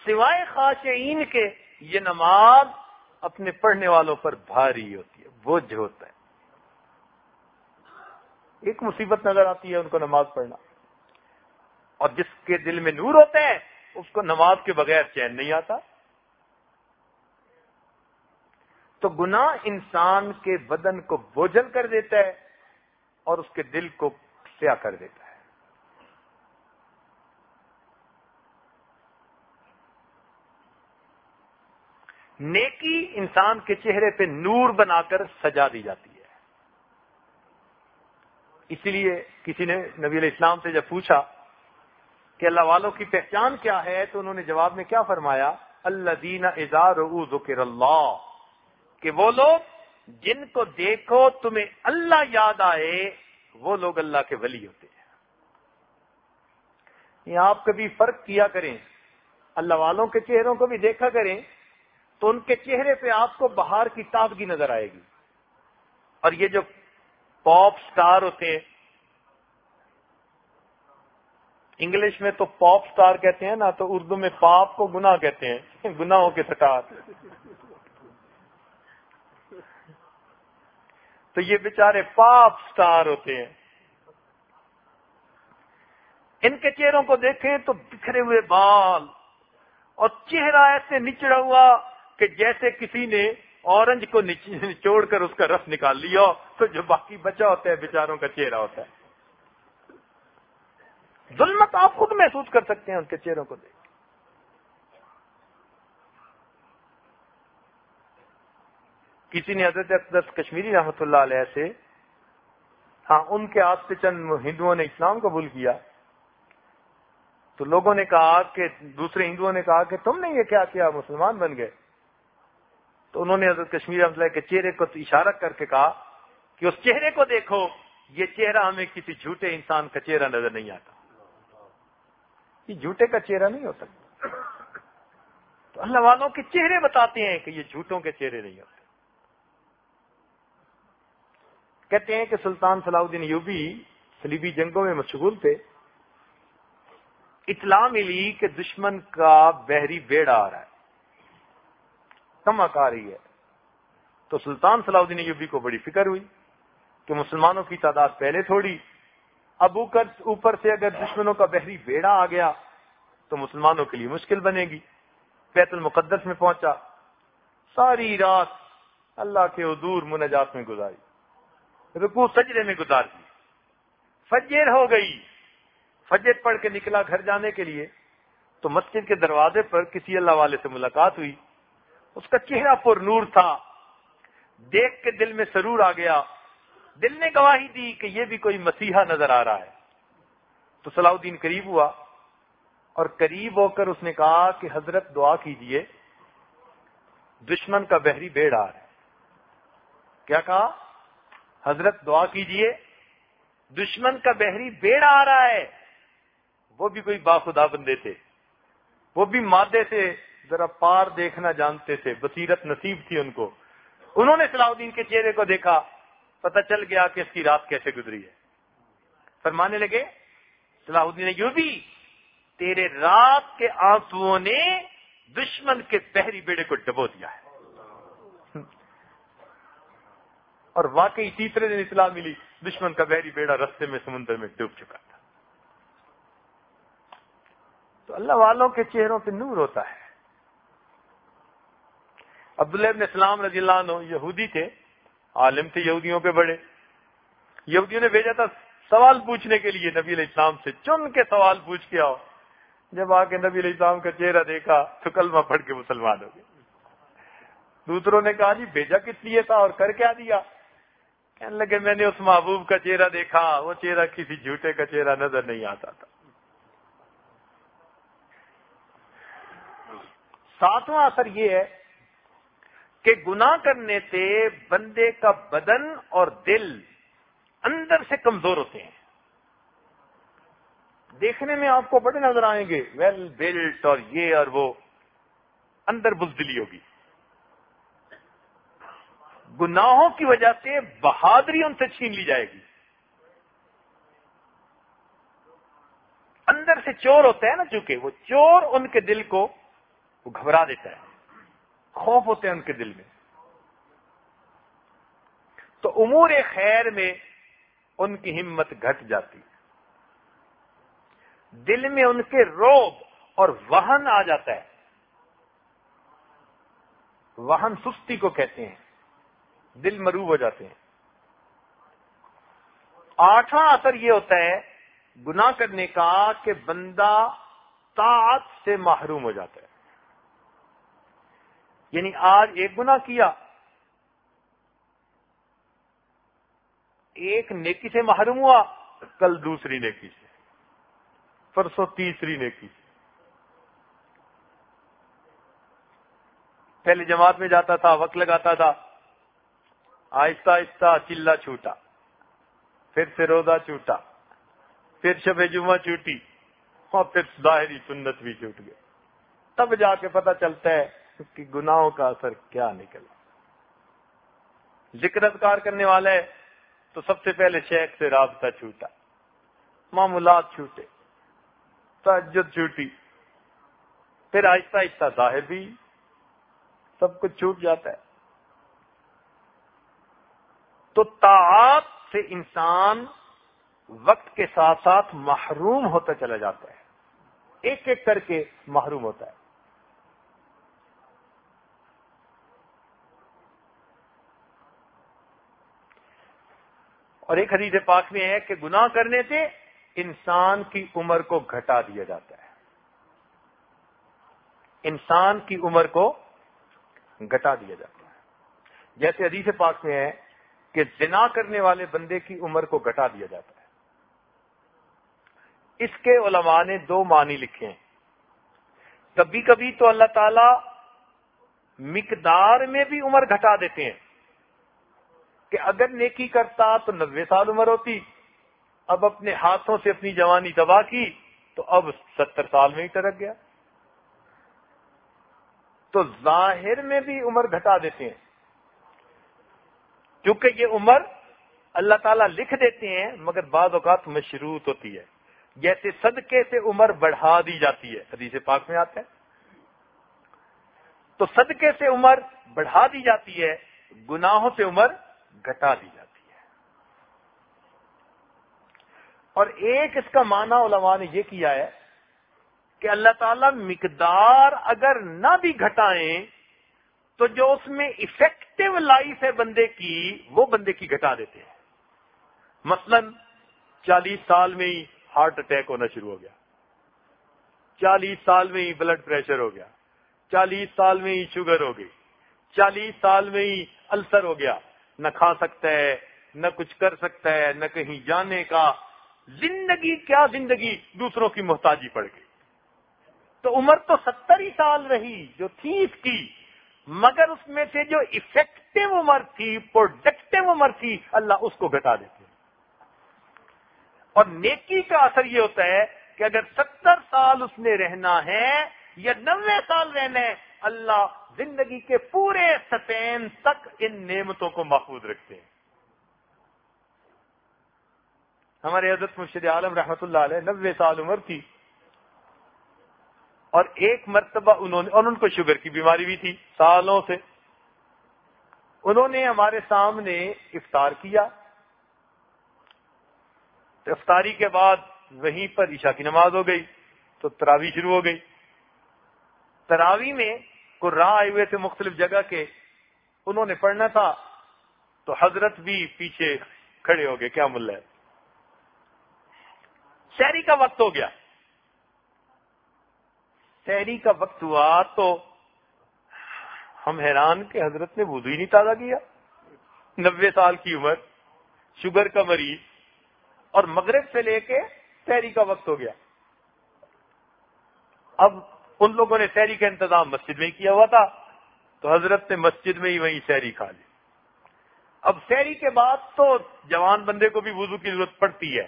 سوائے خاشعین کے یہ نماز اپنے پڑھنے والوں پر بھاری ہوتی ہے، بوجھ ہوتا ہے۔ ایک مصیبت نظر آتی ہے ان کو نماز پڑھنا۔ اور جس کے دل میں نور ہوتے ہیں، اس کو نماز کے بغیر چین نہیں آتا۔ تو گناہ انسان کے بدن کو بوجھل کر دیتا ہے اور اس کے دل کو سیاہ کر دیتا ہے۔ نیکی انسان کے چہرے پہ نور بنا کر سجا دی جاتی ہے۔ اسی لیے کسی نے نبی علیہ السلام سے جب پوچھا کہ اللہ والوں کی پہچان کیا ہے، تو انہوں نے جواب میں کیا فرمایا؟ اللہ دین اظہار ذکر اللہ۔ کہ وہ لوگ جن کو دیکھو تمہیں اللہ یاد آئے، وہ لوگ اللہ کے ولی ہوتے ہیں۔ یہ آپ کبھی فرق کیا کریں؟ اللہ والوں کے چہروں کو بھی دیکھا کریں تو ان کے چہرے پہ آپ کو باہر کی تازگی نظر آئے گی۔ اور یہ جو پاپ سٹار ہوتے ہیں، انگلش میں تو پاپ سٹار کہتے ہیں نا تو اردو میں پاپ کو گنا کہتے ہیں۔ گناہوں کے سٹار تو یہ بیچارے پاپ سٹار ہوتے ہیں۔ ان کے چہروں کو دیکھیں تو بکھرے ہوئے بال اور چہرہ ایسے نچڑا ہوا کہ جیسے کسی نے اورنج کو نچوڑ کر اس کا رس نکال لیا، تو جو باقی بچا ہوتا ہے، بیچاروں کا چہرہ ہوتا ہے۔ ظلمت آپ خود محسوس کر سکتے ہیں ان کے چہروں کو دیکھ۔ کسی نے حضرت اقدس کشمیری رحمت اللہ علیہ سے ہاں ان کے آپ سے چند ہندوؤں نے اسلام قبول کیا، تو لوگوں نے کہا کہ، دوسرے ہندوؤں نے کہا کہ تم نے یہ کیا کیا مسلمان بن گئے؟ تو انہوں نے حضرت کشمیر اللہ کے چہرے کو اشارہ کر کے کہا کہ اس چہرے کو دیکھو، یہ چہرہ ہمیں کسی جھوٹے انسان کا چہرہ نظر نہیں آتا۔ یہ جھوٹے کا چہرہ نہیں ہوتا۔ تو اللہ والوں کے چہرے بتاتے ہیں کہ یہ جھوٹوں کے چہرے نہیں ہوتے۔ کہتے ہیں کہ سلطان صلاح الدین یوبی سلیبی جنگوں میں مشغول تھے۔ اطلاع ملی کہ دشمن کا بحری بیڑا آ رہا ہے۔ کمک آ رہی ہے۔ تو سلطان صلاح الدین یوبی کو بڑی فکر ہوئی کہ مسلمانوں کی تعداد پہلے تھوڑی، اب اوپر سے اگر دشمنوں کا بحری بیڑا آ گیا تو مسلمانوں کے لیے مشکل بنے گی۔ بیت المقدس میں پہنچا۔ ساری رات اللہ کے حضور منجات میں گزاری رکو سجرے میں گزار دی فجر ہو گئی۔ فجر پڑھ کے نکلا گھر جانے کے لیے۔ تو مسجد کے دروازے پر کسی اللہ والے سے ملاقات ہوئی۔ اس کا چہرہ پر نور تھا۔ دیکھ کے دل میں سرور آ گیا۔ دل نے گواہی دی کہ یہ بھی کوئی مسیحا نظر آ رہا ہے۔ تو صلاح الدین قریب ہوا اور قریب ہو کر اس نے کہا کہ حضرت دعا کیجیے، دشمن کا بحری بیڑ آ رہا ہے۔ کیا کہا؟ حضرت دعا کیجیے، دشمن کا بحری بیڑا آ رہا ہے۔ وہ بھی کوئی باخدا بندے تھے، وہ بھی مادے تھے ذرا پار دیکھنا جانتے تھے، بصیرت نصیب تھی ان کو۔ انہوں نے صلاح الدین کے چہرے کو دیکھا، پتہ چل گیا کہ اس کی رات کیسے گزری ہے۔ فرمانے لگے صلاح الدین نے یوں بھی تیرے رات کے آنسو نے دشمن کے پہری بیڑے کو ڈبو دیا ہے۔ اور واقعی تیسرے دن اطلاع ملی، دشمن کا بحری بیڑا رستے میں سمندر میں ڈوب چکا تھا۔ تو اللہ والوں کے چہروں پہ نور ہوتا ہے۔ عبداللہ ابن اسلام رضی اللہ عنہ یہودی تھے، عالم تھے یہودیوں کے بڑے۔ یہودیوں نے بھیجا تھا سوال پوچھنے کے لیے نبی علیہ السلام سے، چن کے سوال پوچھ کے آؤ۔ جب آ کے نبی علیہ السلام کا چہرہ دیکھا تو کلمہ پڑھ کے مسلمان ہو گئے۔ دوسروں نے کہا جی بھیجا کس لیے تھا اور کر کیا دیا؟ کہنے لگے، میں نے اس محبوب کا چہرہ دیکھا، وہ چہرہ کسی جھوٹے کا چہرہ نظر نہیں آتا تھا۔ ساتواں اثر یہ ہے کہ گناہ کرنے سے بندے کا بدن اور دل اندر سے کمزور ہوتے ہیں۔ دیکھنے میں آپ کو بڑے نظر آئیں گے ویل بلٹ اور یہ اور وہ، اندر بزدلی ہوگی۔ گناہوں کی وجہ سے بہادری ان سے چھین لی جائے گی۔ اندر سے چور ہوتا ہے نا، چونکہ وہ چور ان کے دل کو وہ گھبرا دیتا ہے۔ خوف ہوتے ہیں ان کے دل میں۔ تو امور خیر میں ان کی ہمت گھٹ جاتی دل میں ان کے روب اور وہن آ جاتا ہے۔ وہن سستی کو کہتے ہیں۔ دل مروب ہو جاتے ہیں۔ آٹھواں اثر یہ ہوتا ہے گناہ کرنے کا کہ بندہ طاعت سے محروم ہو جاتا ہے۔ یعنی آج ایک گنا کیا۔ ایک نیکی سے محروم ہوا، کل دوسری نیکی سے۔ پرسوں تیسری نیکی سے۔ پہلے جماعت میں جاتا تھا، وقت لگاتا تھا۔ آہستہ آہستہ چلا چھوٹا، پھر سے روزہ چھوٹا، پھر شب جمعہ چھوٹی، اور پھر ظاہری سنت بھی چھوٹ گئے تب جا کے پتہ چلتا ہے کہ گناہوں کا اثر کیا نکلا؟ ذکر اذکار کرنے والا ہے تو سب سے پہلے شیخ سے رابطہ چھوٹا، معمولات چھوٹے تجد چھوٹی، پھر آہستہ آہستہ ظاہر بھی سب کچھ چھوٹ جاتا ہے۔ تو تعات سے انسان وقت کے ساتھ ساتھ محروم ہوتا چلا جاتا ہے، ایک ایک کر کے محروم ہوتا ہے۔ اور ایک حدیث پاک میں ہے کہ گناہ کرنے سے انسان کی عمر کو گھٹا دیا جاتا ہے۔ انسان کی عمر کو گھٹا دیا جاتا ہے۔ جیسے حدیث پاک میں ہے کہ زنا کرنے والے بندے کی عمر کو گھٹا دیا جاتا ہے۔ اس کے علماء نے دو معنی لکھے ہیں۔ کبھی کبھی تو اللہ تعالی مقدار میں بھی عمر گھٹا دیتے ہیں۔ کہ اگر نیکی کرتا تو نوے سال عمر ہوتی۔ اب اپنے ہاتھوں سے اپنی جوانی تباہ کی تو اب ستر سال میں ہی ٹرک گیا۔ تو ظاہر میں بھی عمر گھٹا دیتے ہیں۔ کیونکہ یہ عمر اللہ تعالیٰ لکھ دیتے ہیں، مگر بعض اوقات مشروط ہوتی ہے۔ جیسے صدقے سے عمر بڑھا دی جاتی ہے۔ حدیث پاک میں آتا ہے۔ تو صدقے سے عمر بڑھا دی جاتی ہے، گناہوں سے عمر گھٹا دی جاتی ہے۔ اور ایک اس کا معنی علماء نے یہ کیا ہے کہ اللہ تعالی مقدار اگر نہ بھی گھٹائیں تو جو اس میں افیکٹو لائف ہے بندے کی، وہ بندے کی گھٹا دیتے ہیں۔ مثلا چالیس سال میں ہی ہارٹ اٹیک ہونا شروع ہو گیا۔ چالیس سال میں ہی بلڈ پریشر ہو گیا۔ چالیس سال میں ہی شوگر ہو گئی۔ چالیس سال میں ہی السر ہو گیا۔ نہ کھا سکتا ہے، نہ کچھ کر سکتا ہے، نہ کہیں جانے کا۔ زندگی، کیا زندگی؟ دوسروں کی محتاجی پڑ گئی۔ تو عمر تو ستر ہی سال رہی جو تھی اس کی، مگر اس میں سے جو افیکٹو عمر تھی پروڈکٹیو عمر تھی، اللہ اس کو گھٹا دیتے اور نیکی کا اثر یہ ہوتا ہے کہ اگر ستر سال اس نے رہنا ہے یا نوے سال رہنا ہے، اللہ زندگی کے پورے سطین تک ان نعمتوں کو محفوظ رکھتے ہیں۔ ہمارے حضرت مرشد عالم رحمت اللہ علیہ نوے سال عمر تھی اور ایک مرتبہ انہوں نے اور ان کو شوگر کی بیماری بھی تھی سالوں سے۔ انہوں نے ہمارے سامنے افطار کیا۔ افطاری کے بعد وہیں پر عشاء کی نماز ہو گئی تو تراوی شروع ہو گئی۔ تراوی میں راہ آئے ہوئے تھے مختلف جگہ کے، انہوں نے پڑھنا تھا، تو حضرت بھی پیچھے کھڑے ہو گئے، کیا مل ہے شہری کا وقت ہو گیا۔ شہری کا وقت ہوا تو ہم حیران کہ حضرت نے وضو ہی نہیں تازہ کیا۔ نبے سال کی عمر، شوگر کا مریض، اور مغرب سے لے کے شہری کا وقت ہو گیا۔ اب ان لوگوں نے شہری کا انتظام مسجد میں کیا ہوا تھا، تو حضرت نے مسجد میں ہی وہیں شہری کھا لی۔ اب شہری کے بعد تو جوان بندے کو بھی وضو کی ضرورت پڑتی ہے۔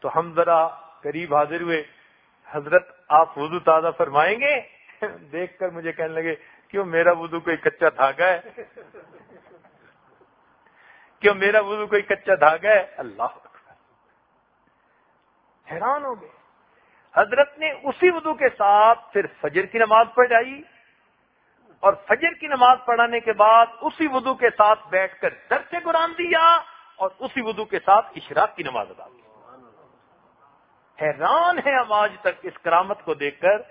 تو ہم ذرا قریب حاضر ہوئے۔ حضرت، آپ وضو تازہ فرمائیں گے؟ دیکھ کر مجھے کہنے لگے، کیوں میرا وضو کوئی کچا دھاگا ہے؟ کیوں میرا وضو کوئی کچا دھاگا ہے؟ اللہ حیران ہو گئے۔ حضرت نے اسی وضو کے ساتھ پھر فجر کی نماز پڑھائی اور فجر کی نماز پڑھانے کے بعد اسی وضو کے ساتھ بیٹھ کر در سے قرآن دیا اور اسی وضو کے ساتھ اشراق کی نماز ادا کی۔ حیران ہے ہم آج تک اس کرامت کو دیکھ کر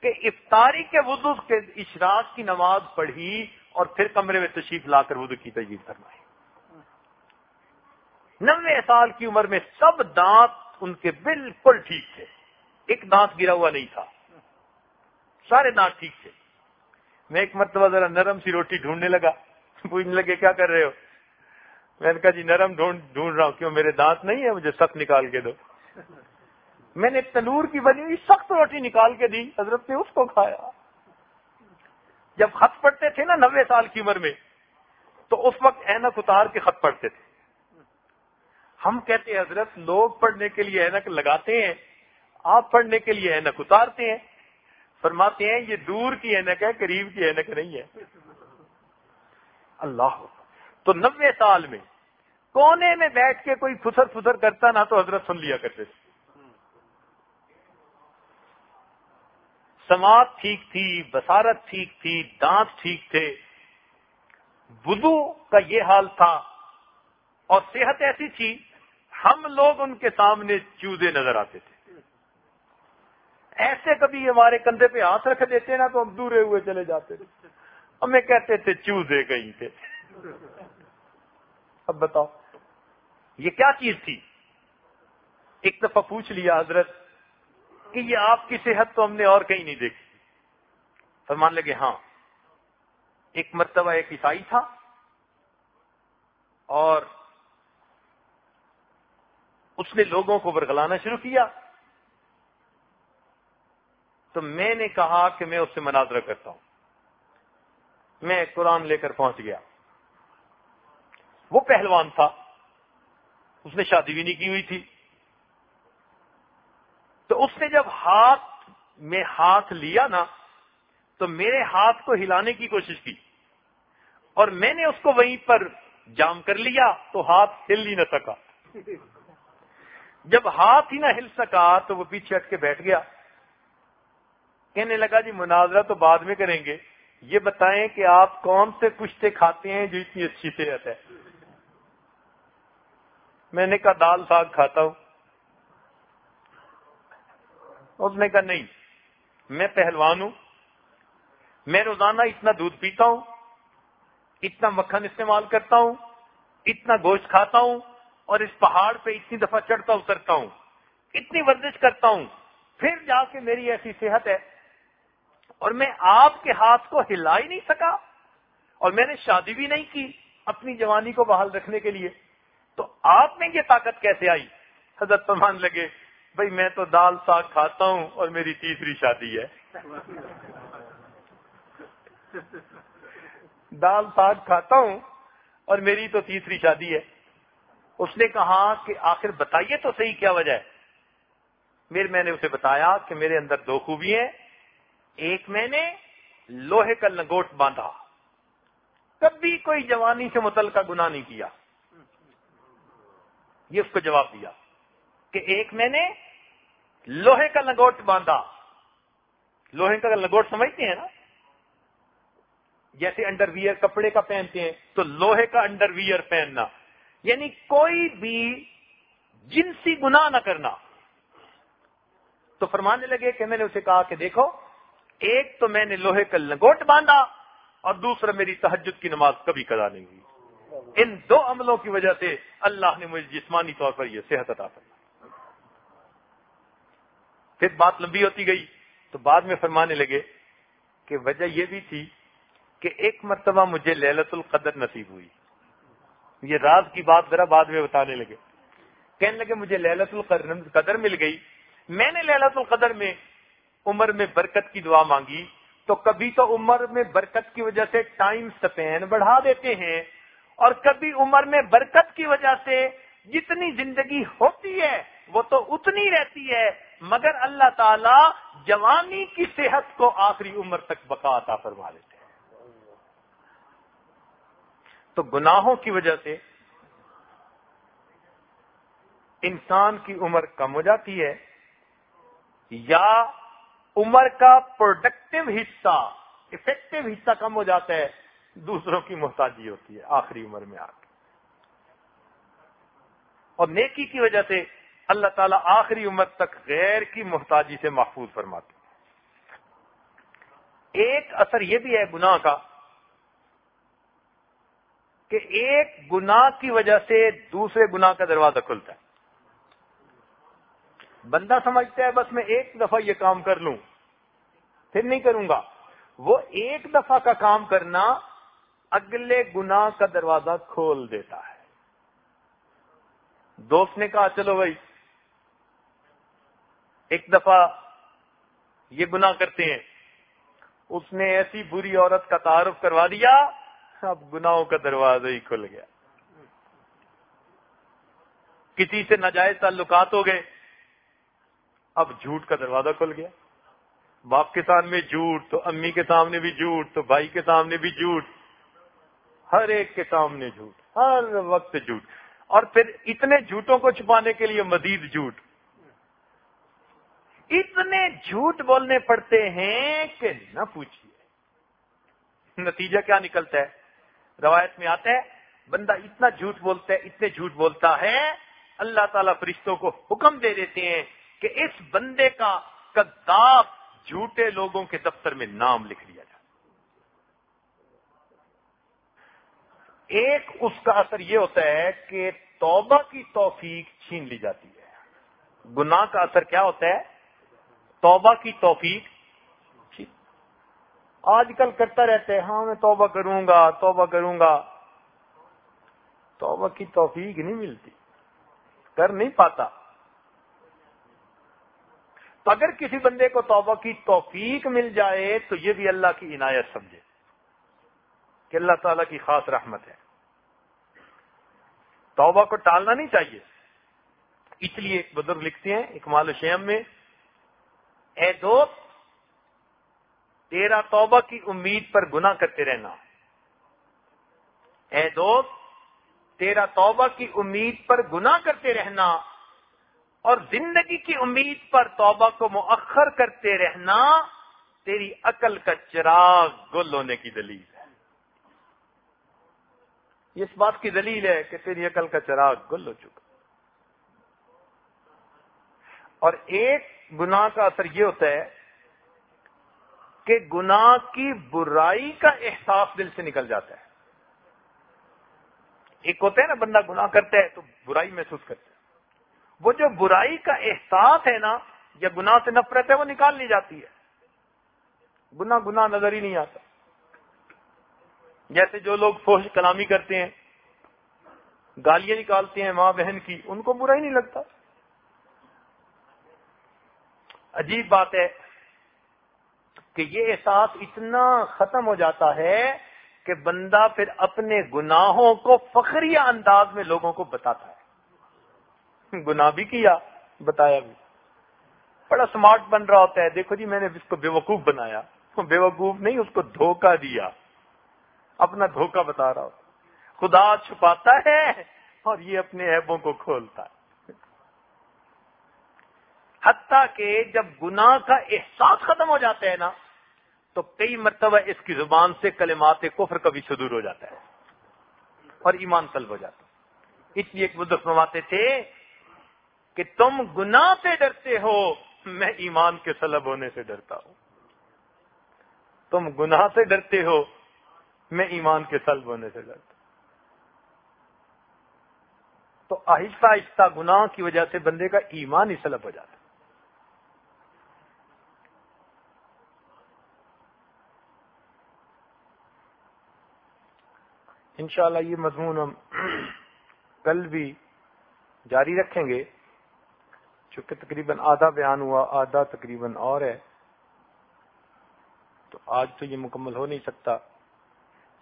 کہ افطاری کے وضو کے اشراق کی نماز پڑھی اور پھر کمرے میں تشریف لا کر وضو کی تجویز فرمائی۔ نوے سال کی عمر میں سب دانت ان کے بالکل ٹھیک تھے۔ ایک دانت گرا ہوا نہیں تھا۔ سارے دانت ٹھیک تھے۔ میں ایک مرتبہ ذرا نرم سی روٹی ڈھونڈنے لگا۔ پوچھنے لگے، کیا کر رہے ہو؟ میں نے کہا جی نرم ڈھونڈ رہا ہوں۔ کیوں؟ میرے دانت نہیں ہے مجھے سخت نکال کے دو۔ میں نے تنور کی بنی ہوئی سخت روٹی نکال کے دی۔ حضرت نے اس کو کھایا۔ جب خط پڑھتے تھے نا نوے سال کی عمر میں، تو اس وقت اینک اتار کے خط پڑھتے تھے۔ ہم کہتے حضرت، لوگ پڑھنے کے لیے اینک لگاتے ہیں۔ آپ پڑھنے کے لیے اینک اتارتے ہیں، فرماتے ہیں، یہ دور کی اینک ہے، قریب کی اینک نہیں ہے۔ اللہ۔ تو نوے سال میں کونے میں بیٹھ کے کوئی فسر فسر کرتا نہ تو حضرت سن لیا کرتے تھے۔ سماعت ٹھیک تھی بسارت ٹھیک تھی، دانت ٹھیک تھے۔ بدو کا یہ حال تھا۔ اور صحت ایسی تھی، ہم لوگ ان کے سامنے چوزے نظر آتے تھے۔ ایسے کبھی ہمارے کندھے پہ ہاتھ رکھ دیتے نا تو ہم دورے ہوئے چلے جاتے تھے۔ ہمیں کہتے تھے، چوزے کہیں تھے۔ اب بتاؤ، یہ کیا چیز تھی؟ ایک دفعہ پوچھ لیا حضرت کہ یہ آپ کی صحت تو ہم نے اور کہیں نہیں دیکھی؟ فرمان لگے ہاں۔ ایک مرتبہ ایک عیسائی تھا اور اس نے لوگوں کو برگلانا شروع کیا۔ تو میں نے کہا کہ میں اس سے مناظرہ کرتا ہوں۔ میں قرآن لے کر پہنچ گیا۔ وہ پہلوان تھا۔ اس نے شادی بھی نہیں کی ہوئی تھی۔ تو اس نے جب ہاتھ میں ہاتھ لیا نا، تو میرے ہاتھ کو ہلانے کی کوشش کی۔ اور میں نے اس کو وہیں پر جام کر لیا تو ہاتھ ہل ہی نہ سکا۔ جب ہاتھ ہی نہ ہل سکا تو وہ پیچھے ہٹ کے بیٹھ گیا۔ کہنے لگا جی مناظرہ تو بعد میں کریں گے۔ یہ بتائیں کہ آپ کون سے کشتے کھاتے ہیں جو اتنی اچھی صحت ہے؟ میں نے کہا دال ساگ کھاتا ہوں۔ اس نے کہا نہیں، میں پہلوان ہوں۔ میں روزانہ اتنا دودھ پیتا ہوں، اتنا مکھن استعمال کرتا ہوں، اتنا گوشت کھاتا ہوں اور اس پہاڑ پہ اتنی دفعہ چڑھتا اترتا ہوں۔ اتنی ورزش کرتا ہوں۔ پھر جا کے میری ایسی صحت ہے۔ اور میں آپ کے ہاتھ کو ہلا ہی نہیں سکا اور میں نے شادی بھی نہیں کی اپنی جوانی کو بحال رکھنے کے لیے۔ تو آپ میں یہ طاقت کیسے آئی؟ حضرت فرمان لگے بھائی میں تو دال ساگ کھاتا ہوں اور میری تیسری شادی ہے۔ دال ساگ کھاتا ہوں اور میری تو تیسری شادی ہے۔ اس نے کہا کہ آخر بتائیے تو صحیح کیا وجہ ہے؟ میرے میں نے اسے بتایا کہ میرے اندر دو خوبی ہیں۔ ایک میں نے لوہے کا لنگوٹ باندھا۔ کبھی کوئی جوانی سے متعلقہ گناہ نہیں کیا۔ یہ اس کو جواب دیا کہ ایک میں نے لوہے کا لنگوٹ باندھا۔ لوہے کا لنگوٹ سمجھتے ہیں نا؟ جیسے انڈر ویئر کپڑے کا پہنتے ہیں تو لوہے کا انڈر ویئر پہننا۔ یعنی کوئی بھی جنسی گناہ نہ کرنا۔ تو فرمانے لگے کہ میں نے اسے کہا کہ دیکھو ایک تو میں نے لوہے کا لنگوٹ باندھا اور دوسرا میری تحجد کی نماز کبھی کدا نہیں ہوئی۔ ان دو عملوں کی وجہ سے اللہ نے مجھے جسمانی طور پر یہ صحت عطا کر پھر بات لمبی ہوتی گئی تو بعد میں فرمانے لگے کہ وجہ یہ بھی تھی کہ ایک مرتبہ مجھے للت القدر نصیب ہوئی۔ یہ راز کی بات ذرا بعد میں بتانے لگے۔ کہنے لگے مجھے للت القدر مل گئی۔ میں نے للت القدر میں عمر میں برکت کی دعا مانگی تو کبھی تو عمر میں برکت کی وجہ سے ٹائم سپین بڑھا دیتے ہیں اور کبھی عمر میں برکت کی وجہ سے جتنی زندگی ہوتی ہے وہ تو اتنی رہتی ہے، مگر اللہ تعالی جوانی کی صحت کو آخری عمر تک بقا عطا فرما لیتے تو گناہوں کی وجہ سے انسان کی عمر کم ہو جاتی ہے یا عمر کا پروڈکٹیو حصہ افیکٹو حصہ کم ہو جاتا ہے، دوسروں کی محتاجی ہوتی ہے، آخری عمر میں آ کے۔ اور نیکی کی وجہ سے اللہ تعالیٰ آخری عمر تک غیر کی محتاجی سے محفوظ فرماتے ایک اثر یہ بھی ہے گناہ کا کہ ایک گناہ کی وجہ سے دوسرے گناہ کا دروازہ کھلتا ہے۔ بندہ سمجھتا ہے بس میں ایک دفعہ یہ کام کر لوں، پھر نہیں کروں گا۔ وہ ایک دفعہ کا کام کرنا اگلے گناہ کا دروازہ کھول دیتا ہے۔ دوست نے کہا، چلو بھائی، ایک دفعہ یہ گناہ کرتے ہیں۔ اس نے ایسی بری عورت کا تعارف کروا دیا، اب گناہوں کا دروازہ ہی کھل گیا۔ کسی سے ناجائز تعلقات ہو گئے۔ اب جھوٹ کا دروازہ کھل گیا۔ باپ کے سامنے جھوٹ، تو امی کے سامنے بھی جھوٹ، تو بھائی کے سامنے بھی جھوٹ۔ ہر ایک کے سامنے جھوٹ، ہر وقت جھوٹ۔ اور پھر اتنے جھوٹوں کو چھپانے کے لیے مزید جھوٹ۔ اتنے جھوٹ بولنے پڑتے ہیں کہ نہ پوچھیے۔ نتیجہ کیا نکلتا ہے؟ روایت میں آتا ہے، بندہ اتنا جھوٹ بولتا ہے، اتنے جھوٹ بولتا ہے، اللہ تعالیٰ فرشتوں کو حکم دے دیتے ہیں۔ کہ اس بندے کا کداب جھوٹے لوگوں کے دفتر میں نام لکھ لیا جائے۔ ایک اس کا اثر یہ ہوتا ہے کہ توبہ کی توفیق چھین لی جاتی ہے۔ گناہ کا اثر کیا ہوتا ہے؟ توبہ کی توفیق آج کل کرتا رہتے ہاں میں توبہ کروں گا، توبہ کروں گا۔ توبہ کی توفیق نہیں ملتی، کر نہیں پاتا۔ اگر کسی بندے کو توبہ کی توفیق مل جائے تو یہ بھی اللہ کی عنایت سمجھے کہ اللہ تعالیٰ کی خاص رحمت ہے۔ توبہ کو ٹالنا نہیں چاہیے۔ اس لیے ایک بزرگ لکھتے ہیں اکمال و شیم میں، اے دوست، تیرا توبہ کی امید پر گنا کرتے رہنا۔ اے دوست، تیرا توبہ کی امید پر گنا کرتے رہنا۔ اور زندگی کی امید پر توبہ کو مؤخر کرتے رہنا تیری عقل کا چراغ گل ہونے کی دلیل ہے۔ اس بات کی دلیل ہے کہ تیری عقل کا چراغ گل ہو چکا۔ اور ایک گناہ کا اثر یہ ہوتا ہے کہ گناہ کی برائی کا احساس دل سے نکل جاتا ہے۔ ایک ہوتا ہے نا بندہ گناہ کرتا ہے تو برائی محسوس کرتا ہے۔ وہ جو برائی کا احساس ہے نا، یا گناہ سے نفرت ہے، وہ نکال لی جاتی ہے۔ گنا گنا نظر ہی نہیں آتا۔ جیسے جو لوگ فوش کلامی کرتے ہیں، گالیاں نکالتے ہیں ماں بہن کی، ان کو برا ہی نہیں لگتا۔ عجیب بات ہے کہ یہ احساس اتنا ختم ہو جاتا ہے کہ بندہ پھر اپنے گناہوں کو فخریہ انداز میں لوگوں کو بتاتا ہے۔ گناہ بھی کیا، بتایا بھی۔ بڑا سمارٹ بن رہا ہوتا ہے۔ دیکھو جی میں نے اس کو بے وقوف بنایا۔ بے وقوف نہیں، اس کو دھوکہ دیا۔ اپنا دھوکہ بتا رہا ہوتا خدا چھپاتا ہے اور یہ اپنے ایبوں کو کھولتا ہے۔ حتیٰ کہ جب گناہ کا احساس ختم ہو جاتا ہے نا، تو کئی مرتبہ اس کی زبان سے کلمات کفر کا بھی صدور ہو جاتا ہے اور ایمان طلب ہو جاتا ہے۔ اس لیے ایک بدف فرماتے تھے کہ تم گناہ سے ڈرتے ہو، میں ایمان کے سلب ہونے سے ڈرتا ہوں۔ تم گناہ سے ڈرتے ہو، میں ایمان کے سلب ہونے سے ڈرتا ہوں۔ تو آہستہ آہستہ گناہ کی وجہ سے بندے کا ایمان ہی سلب ہو جاتا ہے۔ انشاءاللہ یہ مضمون ہم کل بھی جاری رکھیں گے۔ چونکہ تقریباً آدھا بیان ہوا، آدھا تقریباً اور ہے۔ تو آج تو یہ مکمل ہو نہیں سکتا۔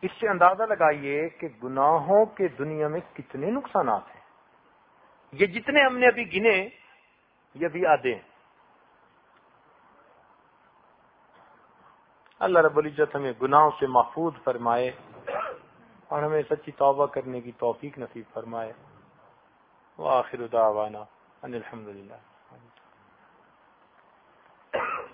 اس سے اندازہ لگائیے کہ گناہوں کے دنیا میں کتنے نقصانات ہیں۔ یہ جتنے ہم نے ابھی گنے، یہ بھی آدھے ہیں۔ اللہ رب العزت ہمیں گناہوں سے محفوظ فرمائے اور ہمیں سچی توبہ کرنے کی توفیق نصیب فرمائے۔ وآخر دعوانا۔ أن الحمد لله.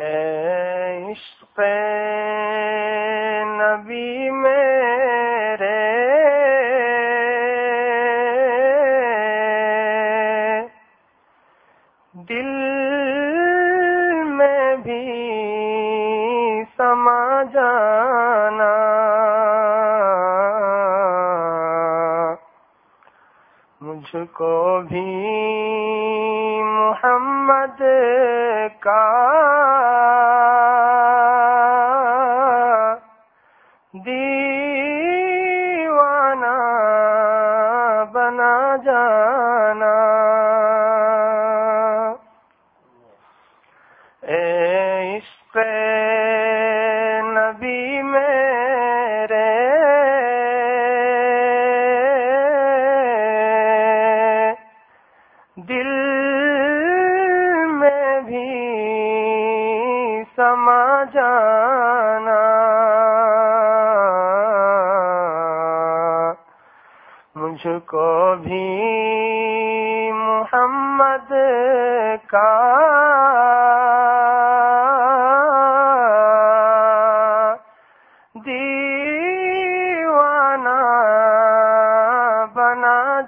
آه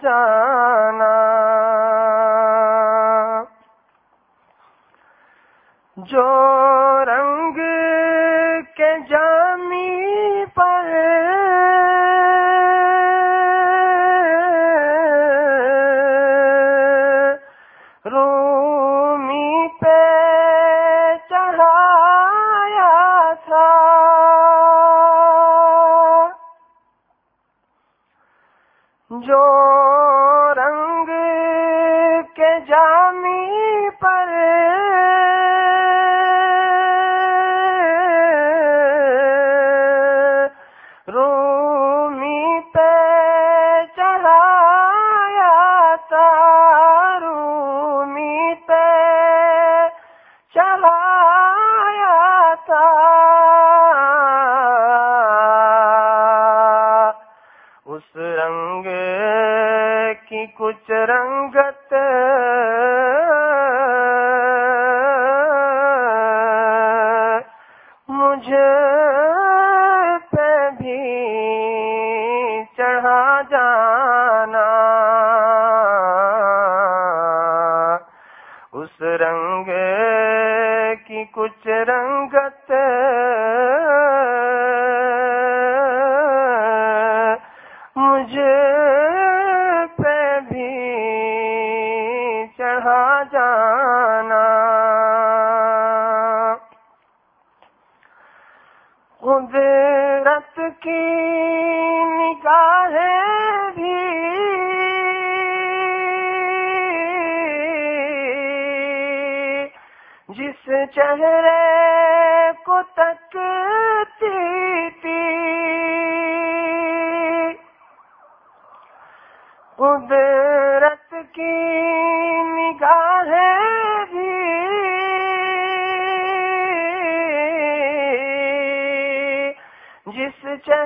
جانا۔ جو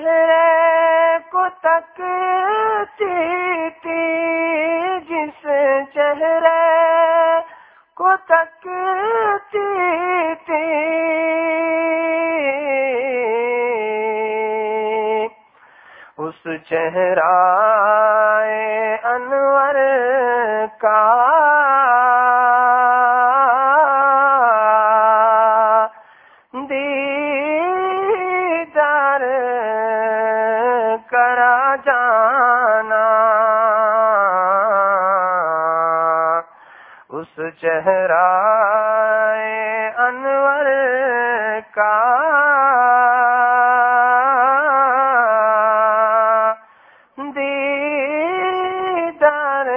چہرے کو تکتی تھی جس چہرے کو تکتی تھی۔ اس چہرہ انور کا چہرہ انور کا دیدار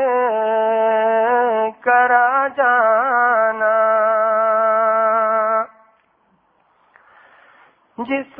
کرا جانا۔ جس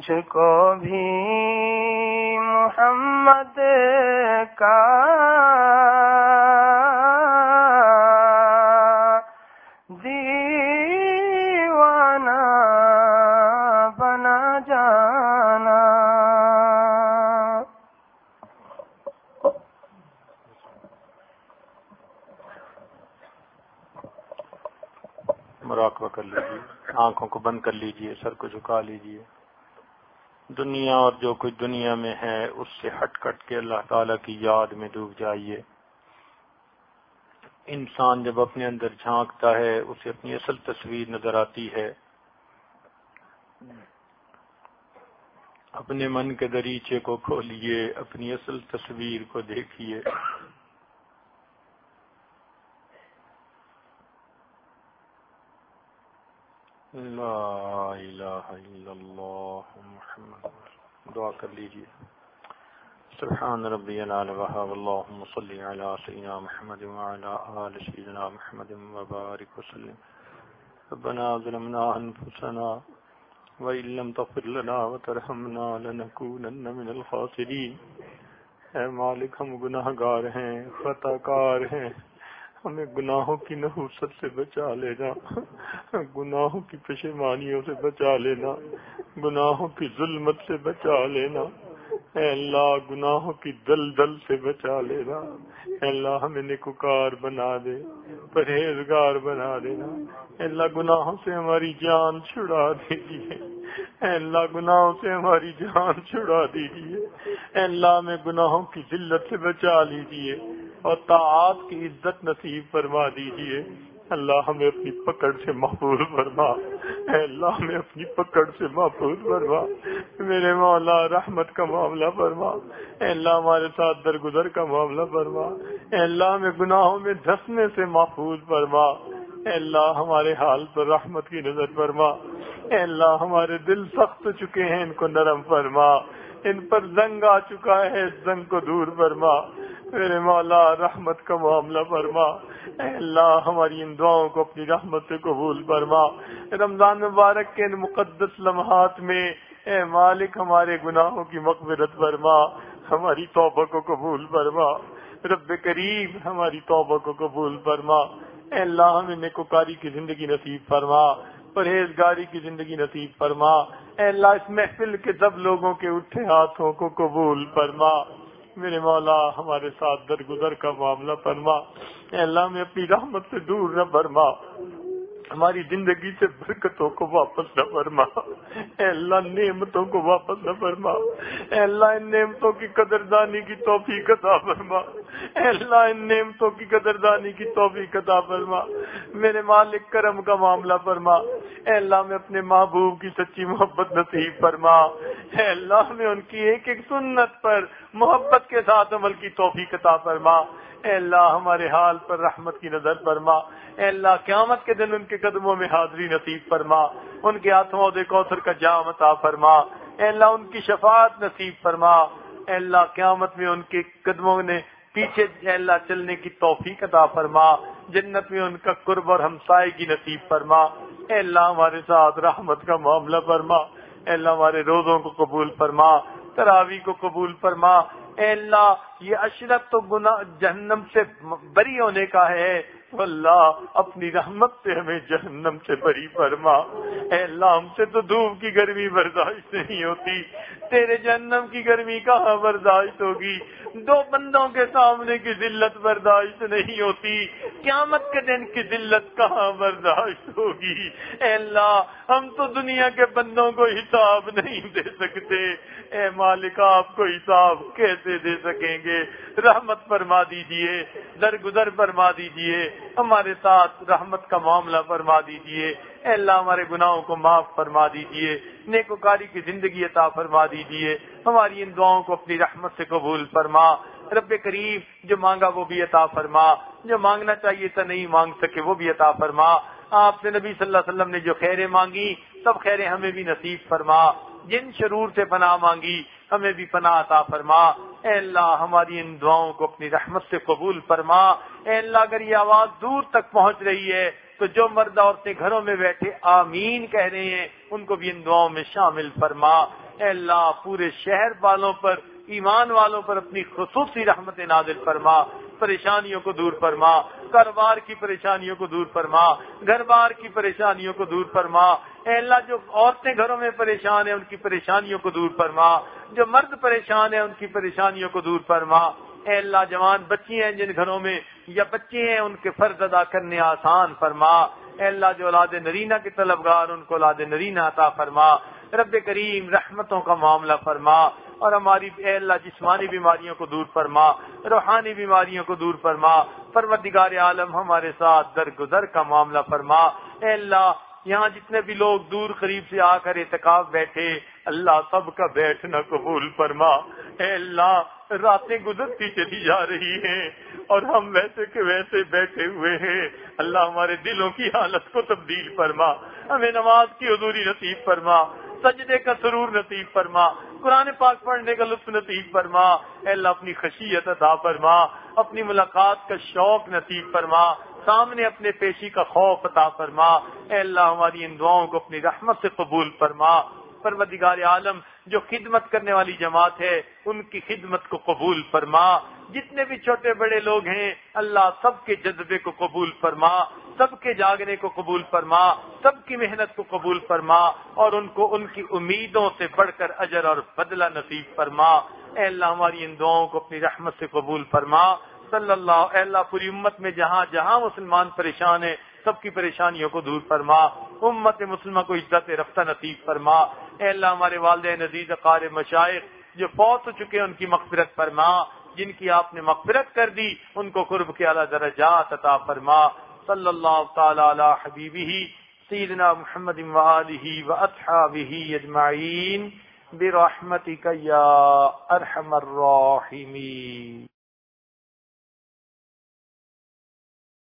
مجھ کو بھی محمد کا دیوانہ بنا جانا۔ مراقبہ کر لیجیے، آنکھوں کو بند کر لیجیے، سر کو جھکا لیجیے۔ دنیا اور جو کچھ دنیا میں ہے، اس سے ہٹ کٹ کے اللہ تعالی کی یاد میں ڈوب جائیے۔ انسان جب اپنے اندر جھانکتا ہے، اسے اپنی اصل تصویر نظر آتی ہے۔ اپنے من کے دریچے کو کھولیے اپنی اصل تصویر کو دیکھیے لا الہ الا اللہ محمد. دعا کر لیجیے سبحان ربی العال وحاب اللہم صلی علی سیدنا محمد وعلی آل سیدنا محمد وبارک وسلم. ربنا ظلمنا انفسنا وإن لم تغفر لنا وترحمنا لنكونن من الخاسرین. اے مالک، ہم گناہگار ہیں خطا کار ہیں. ہمیں گناہوں کی نحوست سے بچا لینا، گناہوں کی پشیمانیوں سے بچا لینا، گناہوں کی ظلمت سے بچا لینا۔ اے اللہ، گناہوں کی دل دل سے بچا لینا۔ اے اللہ، ہمیں نکوکار بنا دے، پرہیزگار بنا دینا۔ اے اللہ، گناہوں سے ہماری جان چھڑا دیجیے۔ اے اللہ، گناہوں سے ہماری جان چھڑا دیجیے۔ اے اللہ، ہمیں گناہوں کی ذلت سے بچا لیجیے۔ اور طاعات کی عزت نصیب فرما دیجیے اللہ ہمیں اپنی پکڑ سے محفوظ فرما۔ اے اللہ، ہمیں اپنی پکڑ سے محفوظ فرما۔ میرے مولا، رحمت کا معاملہ فرما۔ اے اللہ، ہمارے ساتھ درگزر کا معاملہ فرما۔ اے اللہ، ہمیں گناہوں میں دھسنے سے محفوظ فرما۔ اے اللہ، ہمارے حال پر رحمت کی نظر فرما۔ اے اللہ، ہمارے دل سخت چکے ہیں، ان کو نرم فرما۔ ان پر زنگ آ چکا ہے زنگ کو دور فرما۔ میرے مولا رحمت کا معاملہ فرما۔ اے اللہ، ہماری ان دعاؤں کو اپنی رحمت سے قبول فرما۔ رمضان مبارک کے ان مقدس لمحات میں اے مالک، ہمارے گناہوں کی مغفرت فرما۔ ہماری توبہ کو قبول فرما۔ رب کریم، ہماری توبہ کو قبول فرما۔ اے اللہ ہمیں نیکوکاری کی زندگی نصیب فرما۔ پرہیزگاری کی زندگی نصیب فرما۔ اے اللہ، اس محفل کے سب لوگوں کے اٹھے ہاتھوں کو قبول فرما۔ میرے مولا ہمارے ساتھ درگزر کا معاملہ فرما، اے اللہ میں اپنی رحمت سے دور نہ فرما۔ ہماری زندگی سے برکتوں کو واپس نہ فرما اے اللہ، نعمتوں کو واپس نہ فرما اے اللہ، ان نعمتوں کی قدردانی کی توفیق عطا فرما اے اللہ، ان نعمتوں کی قدردانی کی توفیق عطا فرما میرے مالک کرم کا معاملہ فرما اے اللہ، میں اپنے محبوب کی سچی محبت نصیب فرما اے اللہ، میں ان کی ایک ایک سنت پر محبت کے ساتھ عمل کی توفیق عطا فرما اے اللہ ہمارے حال پر رحمت کی نظر فرما۔ اے اللہ قیامت کے دن ان کے قدموں میں حاضری نصیب فرما۔ ان کے ہاتھوں عہدے کوثر کا جام عطا فرما۔ اے اللہ ان کی شفاعت نصیب فرما۔ اے اللہ قیامت میں ان کے قدموں نے پیچھے اے اللہ چلنے کی توفیق عطا فرما۔ جنت میں ان کا قرب اور ہمسائے کی نصیب فرما۔ اے اللہ ہمارے ساتھ رحمت کا معاملہ فرما۔ اے اللہ ہمارے روزوں کو قبول فرما۔ تراوی کو قبول فرما۔ اے اللہ، یہ اشرف تو گناہ جہنم سے بری ہونے کا ہے۔ اللہ اپنی رحمت سے ہمیں جہنم سے بری فرما۔ اے اللہ، ہم سے تو دھوپ کی گرمی برداشت نہیں ہوتی۔ تیرے جہنم کی گرمی کہاں برداشت ہوگی؟ دو بندوں کے سامنے کی ذلت برداشت نہیں ہوتی۔ قیامت کے دن کی ذلت کہاں برداشت ہوگی؟ اے اللہ ہم تو دنیا کے بندوں کو حساب نہیں دے سکتے۔ اے مالک، آپ کو حساب کیسے دے سکیں گے؟ رحمت فرما دیجیے، درگزر فرما دیجیے، ہمارے ساتھ رحمت کا معاملہ فرما دیجیے۔ اے اللہ، ہمارے گناہوں کو معاف فرما دیجیے، نیکوکاری کی زندگی عطا فرما دیجیے۔ ہماری ان دعاؤں کو اپنی رحمت سے قبول فرما۔ رب کریم، جو مانگا وہ بھی عطا فرما۔ جو مانگنا چاہیے تھا نہیں مانگ سکے وہ بھی عطا فرما۔ آپ سے نبی صلی اللہ علیہ وسلم نے جو خیریں مانگی، سب خیریں ہمیں بھی نصیب فرما۔ جن شرور سے پناہ مانگی، ہمیں بھی پناہ عطا فرما۔ اے اللہ، ہماری ان دعاؤں کو اپنی رحمت سے قبول فرما۔ اے اللہ، اگر یہ آواز دور تک پہنچ رہی ہے، تو جو مرد عورتیں گھروں میں بیٹھے آمین کہہ رہے ہیں، ان کو بھی ان دعاؤں میں شامل فرما۔ اے اللہ، پورے شہر والوں پر، ایمان والوں پر اپنی خصوصی رحمت نازل فرما۔ پریشانیوں کو دور فرما۔ کاروبار کی پریشانیوں کو دور فرما۔ گھر بار کی پریشانیوں کو دور فرما۔ اے اللہ، جو عورتیں گھروں میں پریشان ہیں، ان کی پریشانیوں کو دور فرما۔ جو مرد پریشان ہیں، ان کی پریشانیوں کو دور فرما۔ اے اللہ، جوان بچی ہیں جن گھروں میں یا بچے ہیں، ان کے فرض ادا کرنے آسان فرما۔ اے اللہ، جو اولاد نرینہ کے طلبگار، ان کو اولاد نرینہ عطا فرما۔ رب کریم رحمتوں کا معاملہ فرما۔ اور ہماری اے اللہ جسمانی بیماریوں کو دور فرما، روحانی بیماریوں کو دور فرما، پروردگار عالم ہمارے ساتھ درگزر کا معاملہ فرما۔ اے اللہ، یہاں جتنے بھی لوگ دور قریب سے آ کر اعتکاف بیٹھے، اللہ سب کا بیٹھنا قبول فرما۔ اے اللہ، راتیں گزرتی چلی جا رہی ہیں اور ہم ویسے کے ویسے بیٹھے ہوئے ہیں۔ اللہ ہمارے دلوں کی حالت کو تبدیل فرما۔ ہمیں نماز کی حضوری نصیب فرما۔ سجدے کا سرور نصیب فرما، قرآن پاک پڑھنے کا لطف نصیب فرما، اے اللہ اپنی خشیت عطا فرما، اپنی ملاقات کا شوق نصیب فرما، سامنے اپنے پیشی کا خوف عطا فرما، اے اللہ ہماری ان دعاؤں کو اپنی رحمت سے قبول فرما۔ پروردگار عالم، جو خدمت کرنے والی جماعت ہے، ان کی خدمت کو قبول فرما۔ جتنے بھی چھوٹے بڑے لوگ ہیں، اللہ سب کے جذبے کو قبول فرما۔ سب کے جاگنے کو قبول فرما، سب کی محنت کو قبول فرما اور ان کو ان کی امیدوں سے بڑھ کر اجر اور بدلہ نصیب فرما۔ اے اللہ، ہماری ان دعاؤں کو اپنی رحمت سے قبول فرما۔ صلی اللہ، اے اللہ، پوری امت میں جہاں جہاں مسلمان پریشان ہیں، سب کی پریشانیوں کو دور فرما۔ امت مسلمہ کو عزت رفتہ نصیب فرما۔ اے اللہ، ہمارے والدین عزیز قار مشائق، جو فوت ہو چکے ان کی مغفرت فرما۔ جن کی آپ نے مغفرت کر دی، ان کو قرب کے اعلیٰ درجات عطا فرما۔ صلی اللہ تعالی علی حبیبہ سیدنا محمد وآلہ واصحابہ اجمعین برحمتک یا ارحم الراحمین۔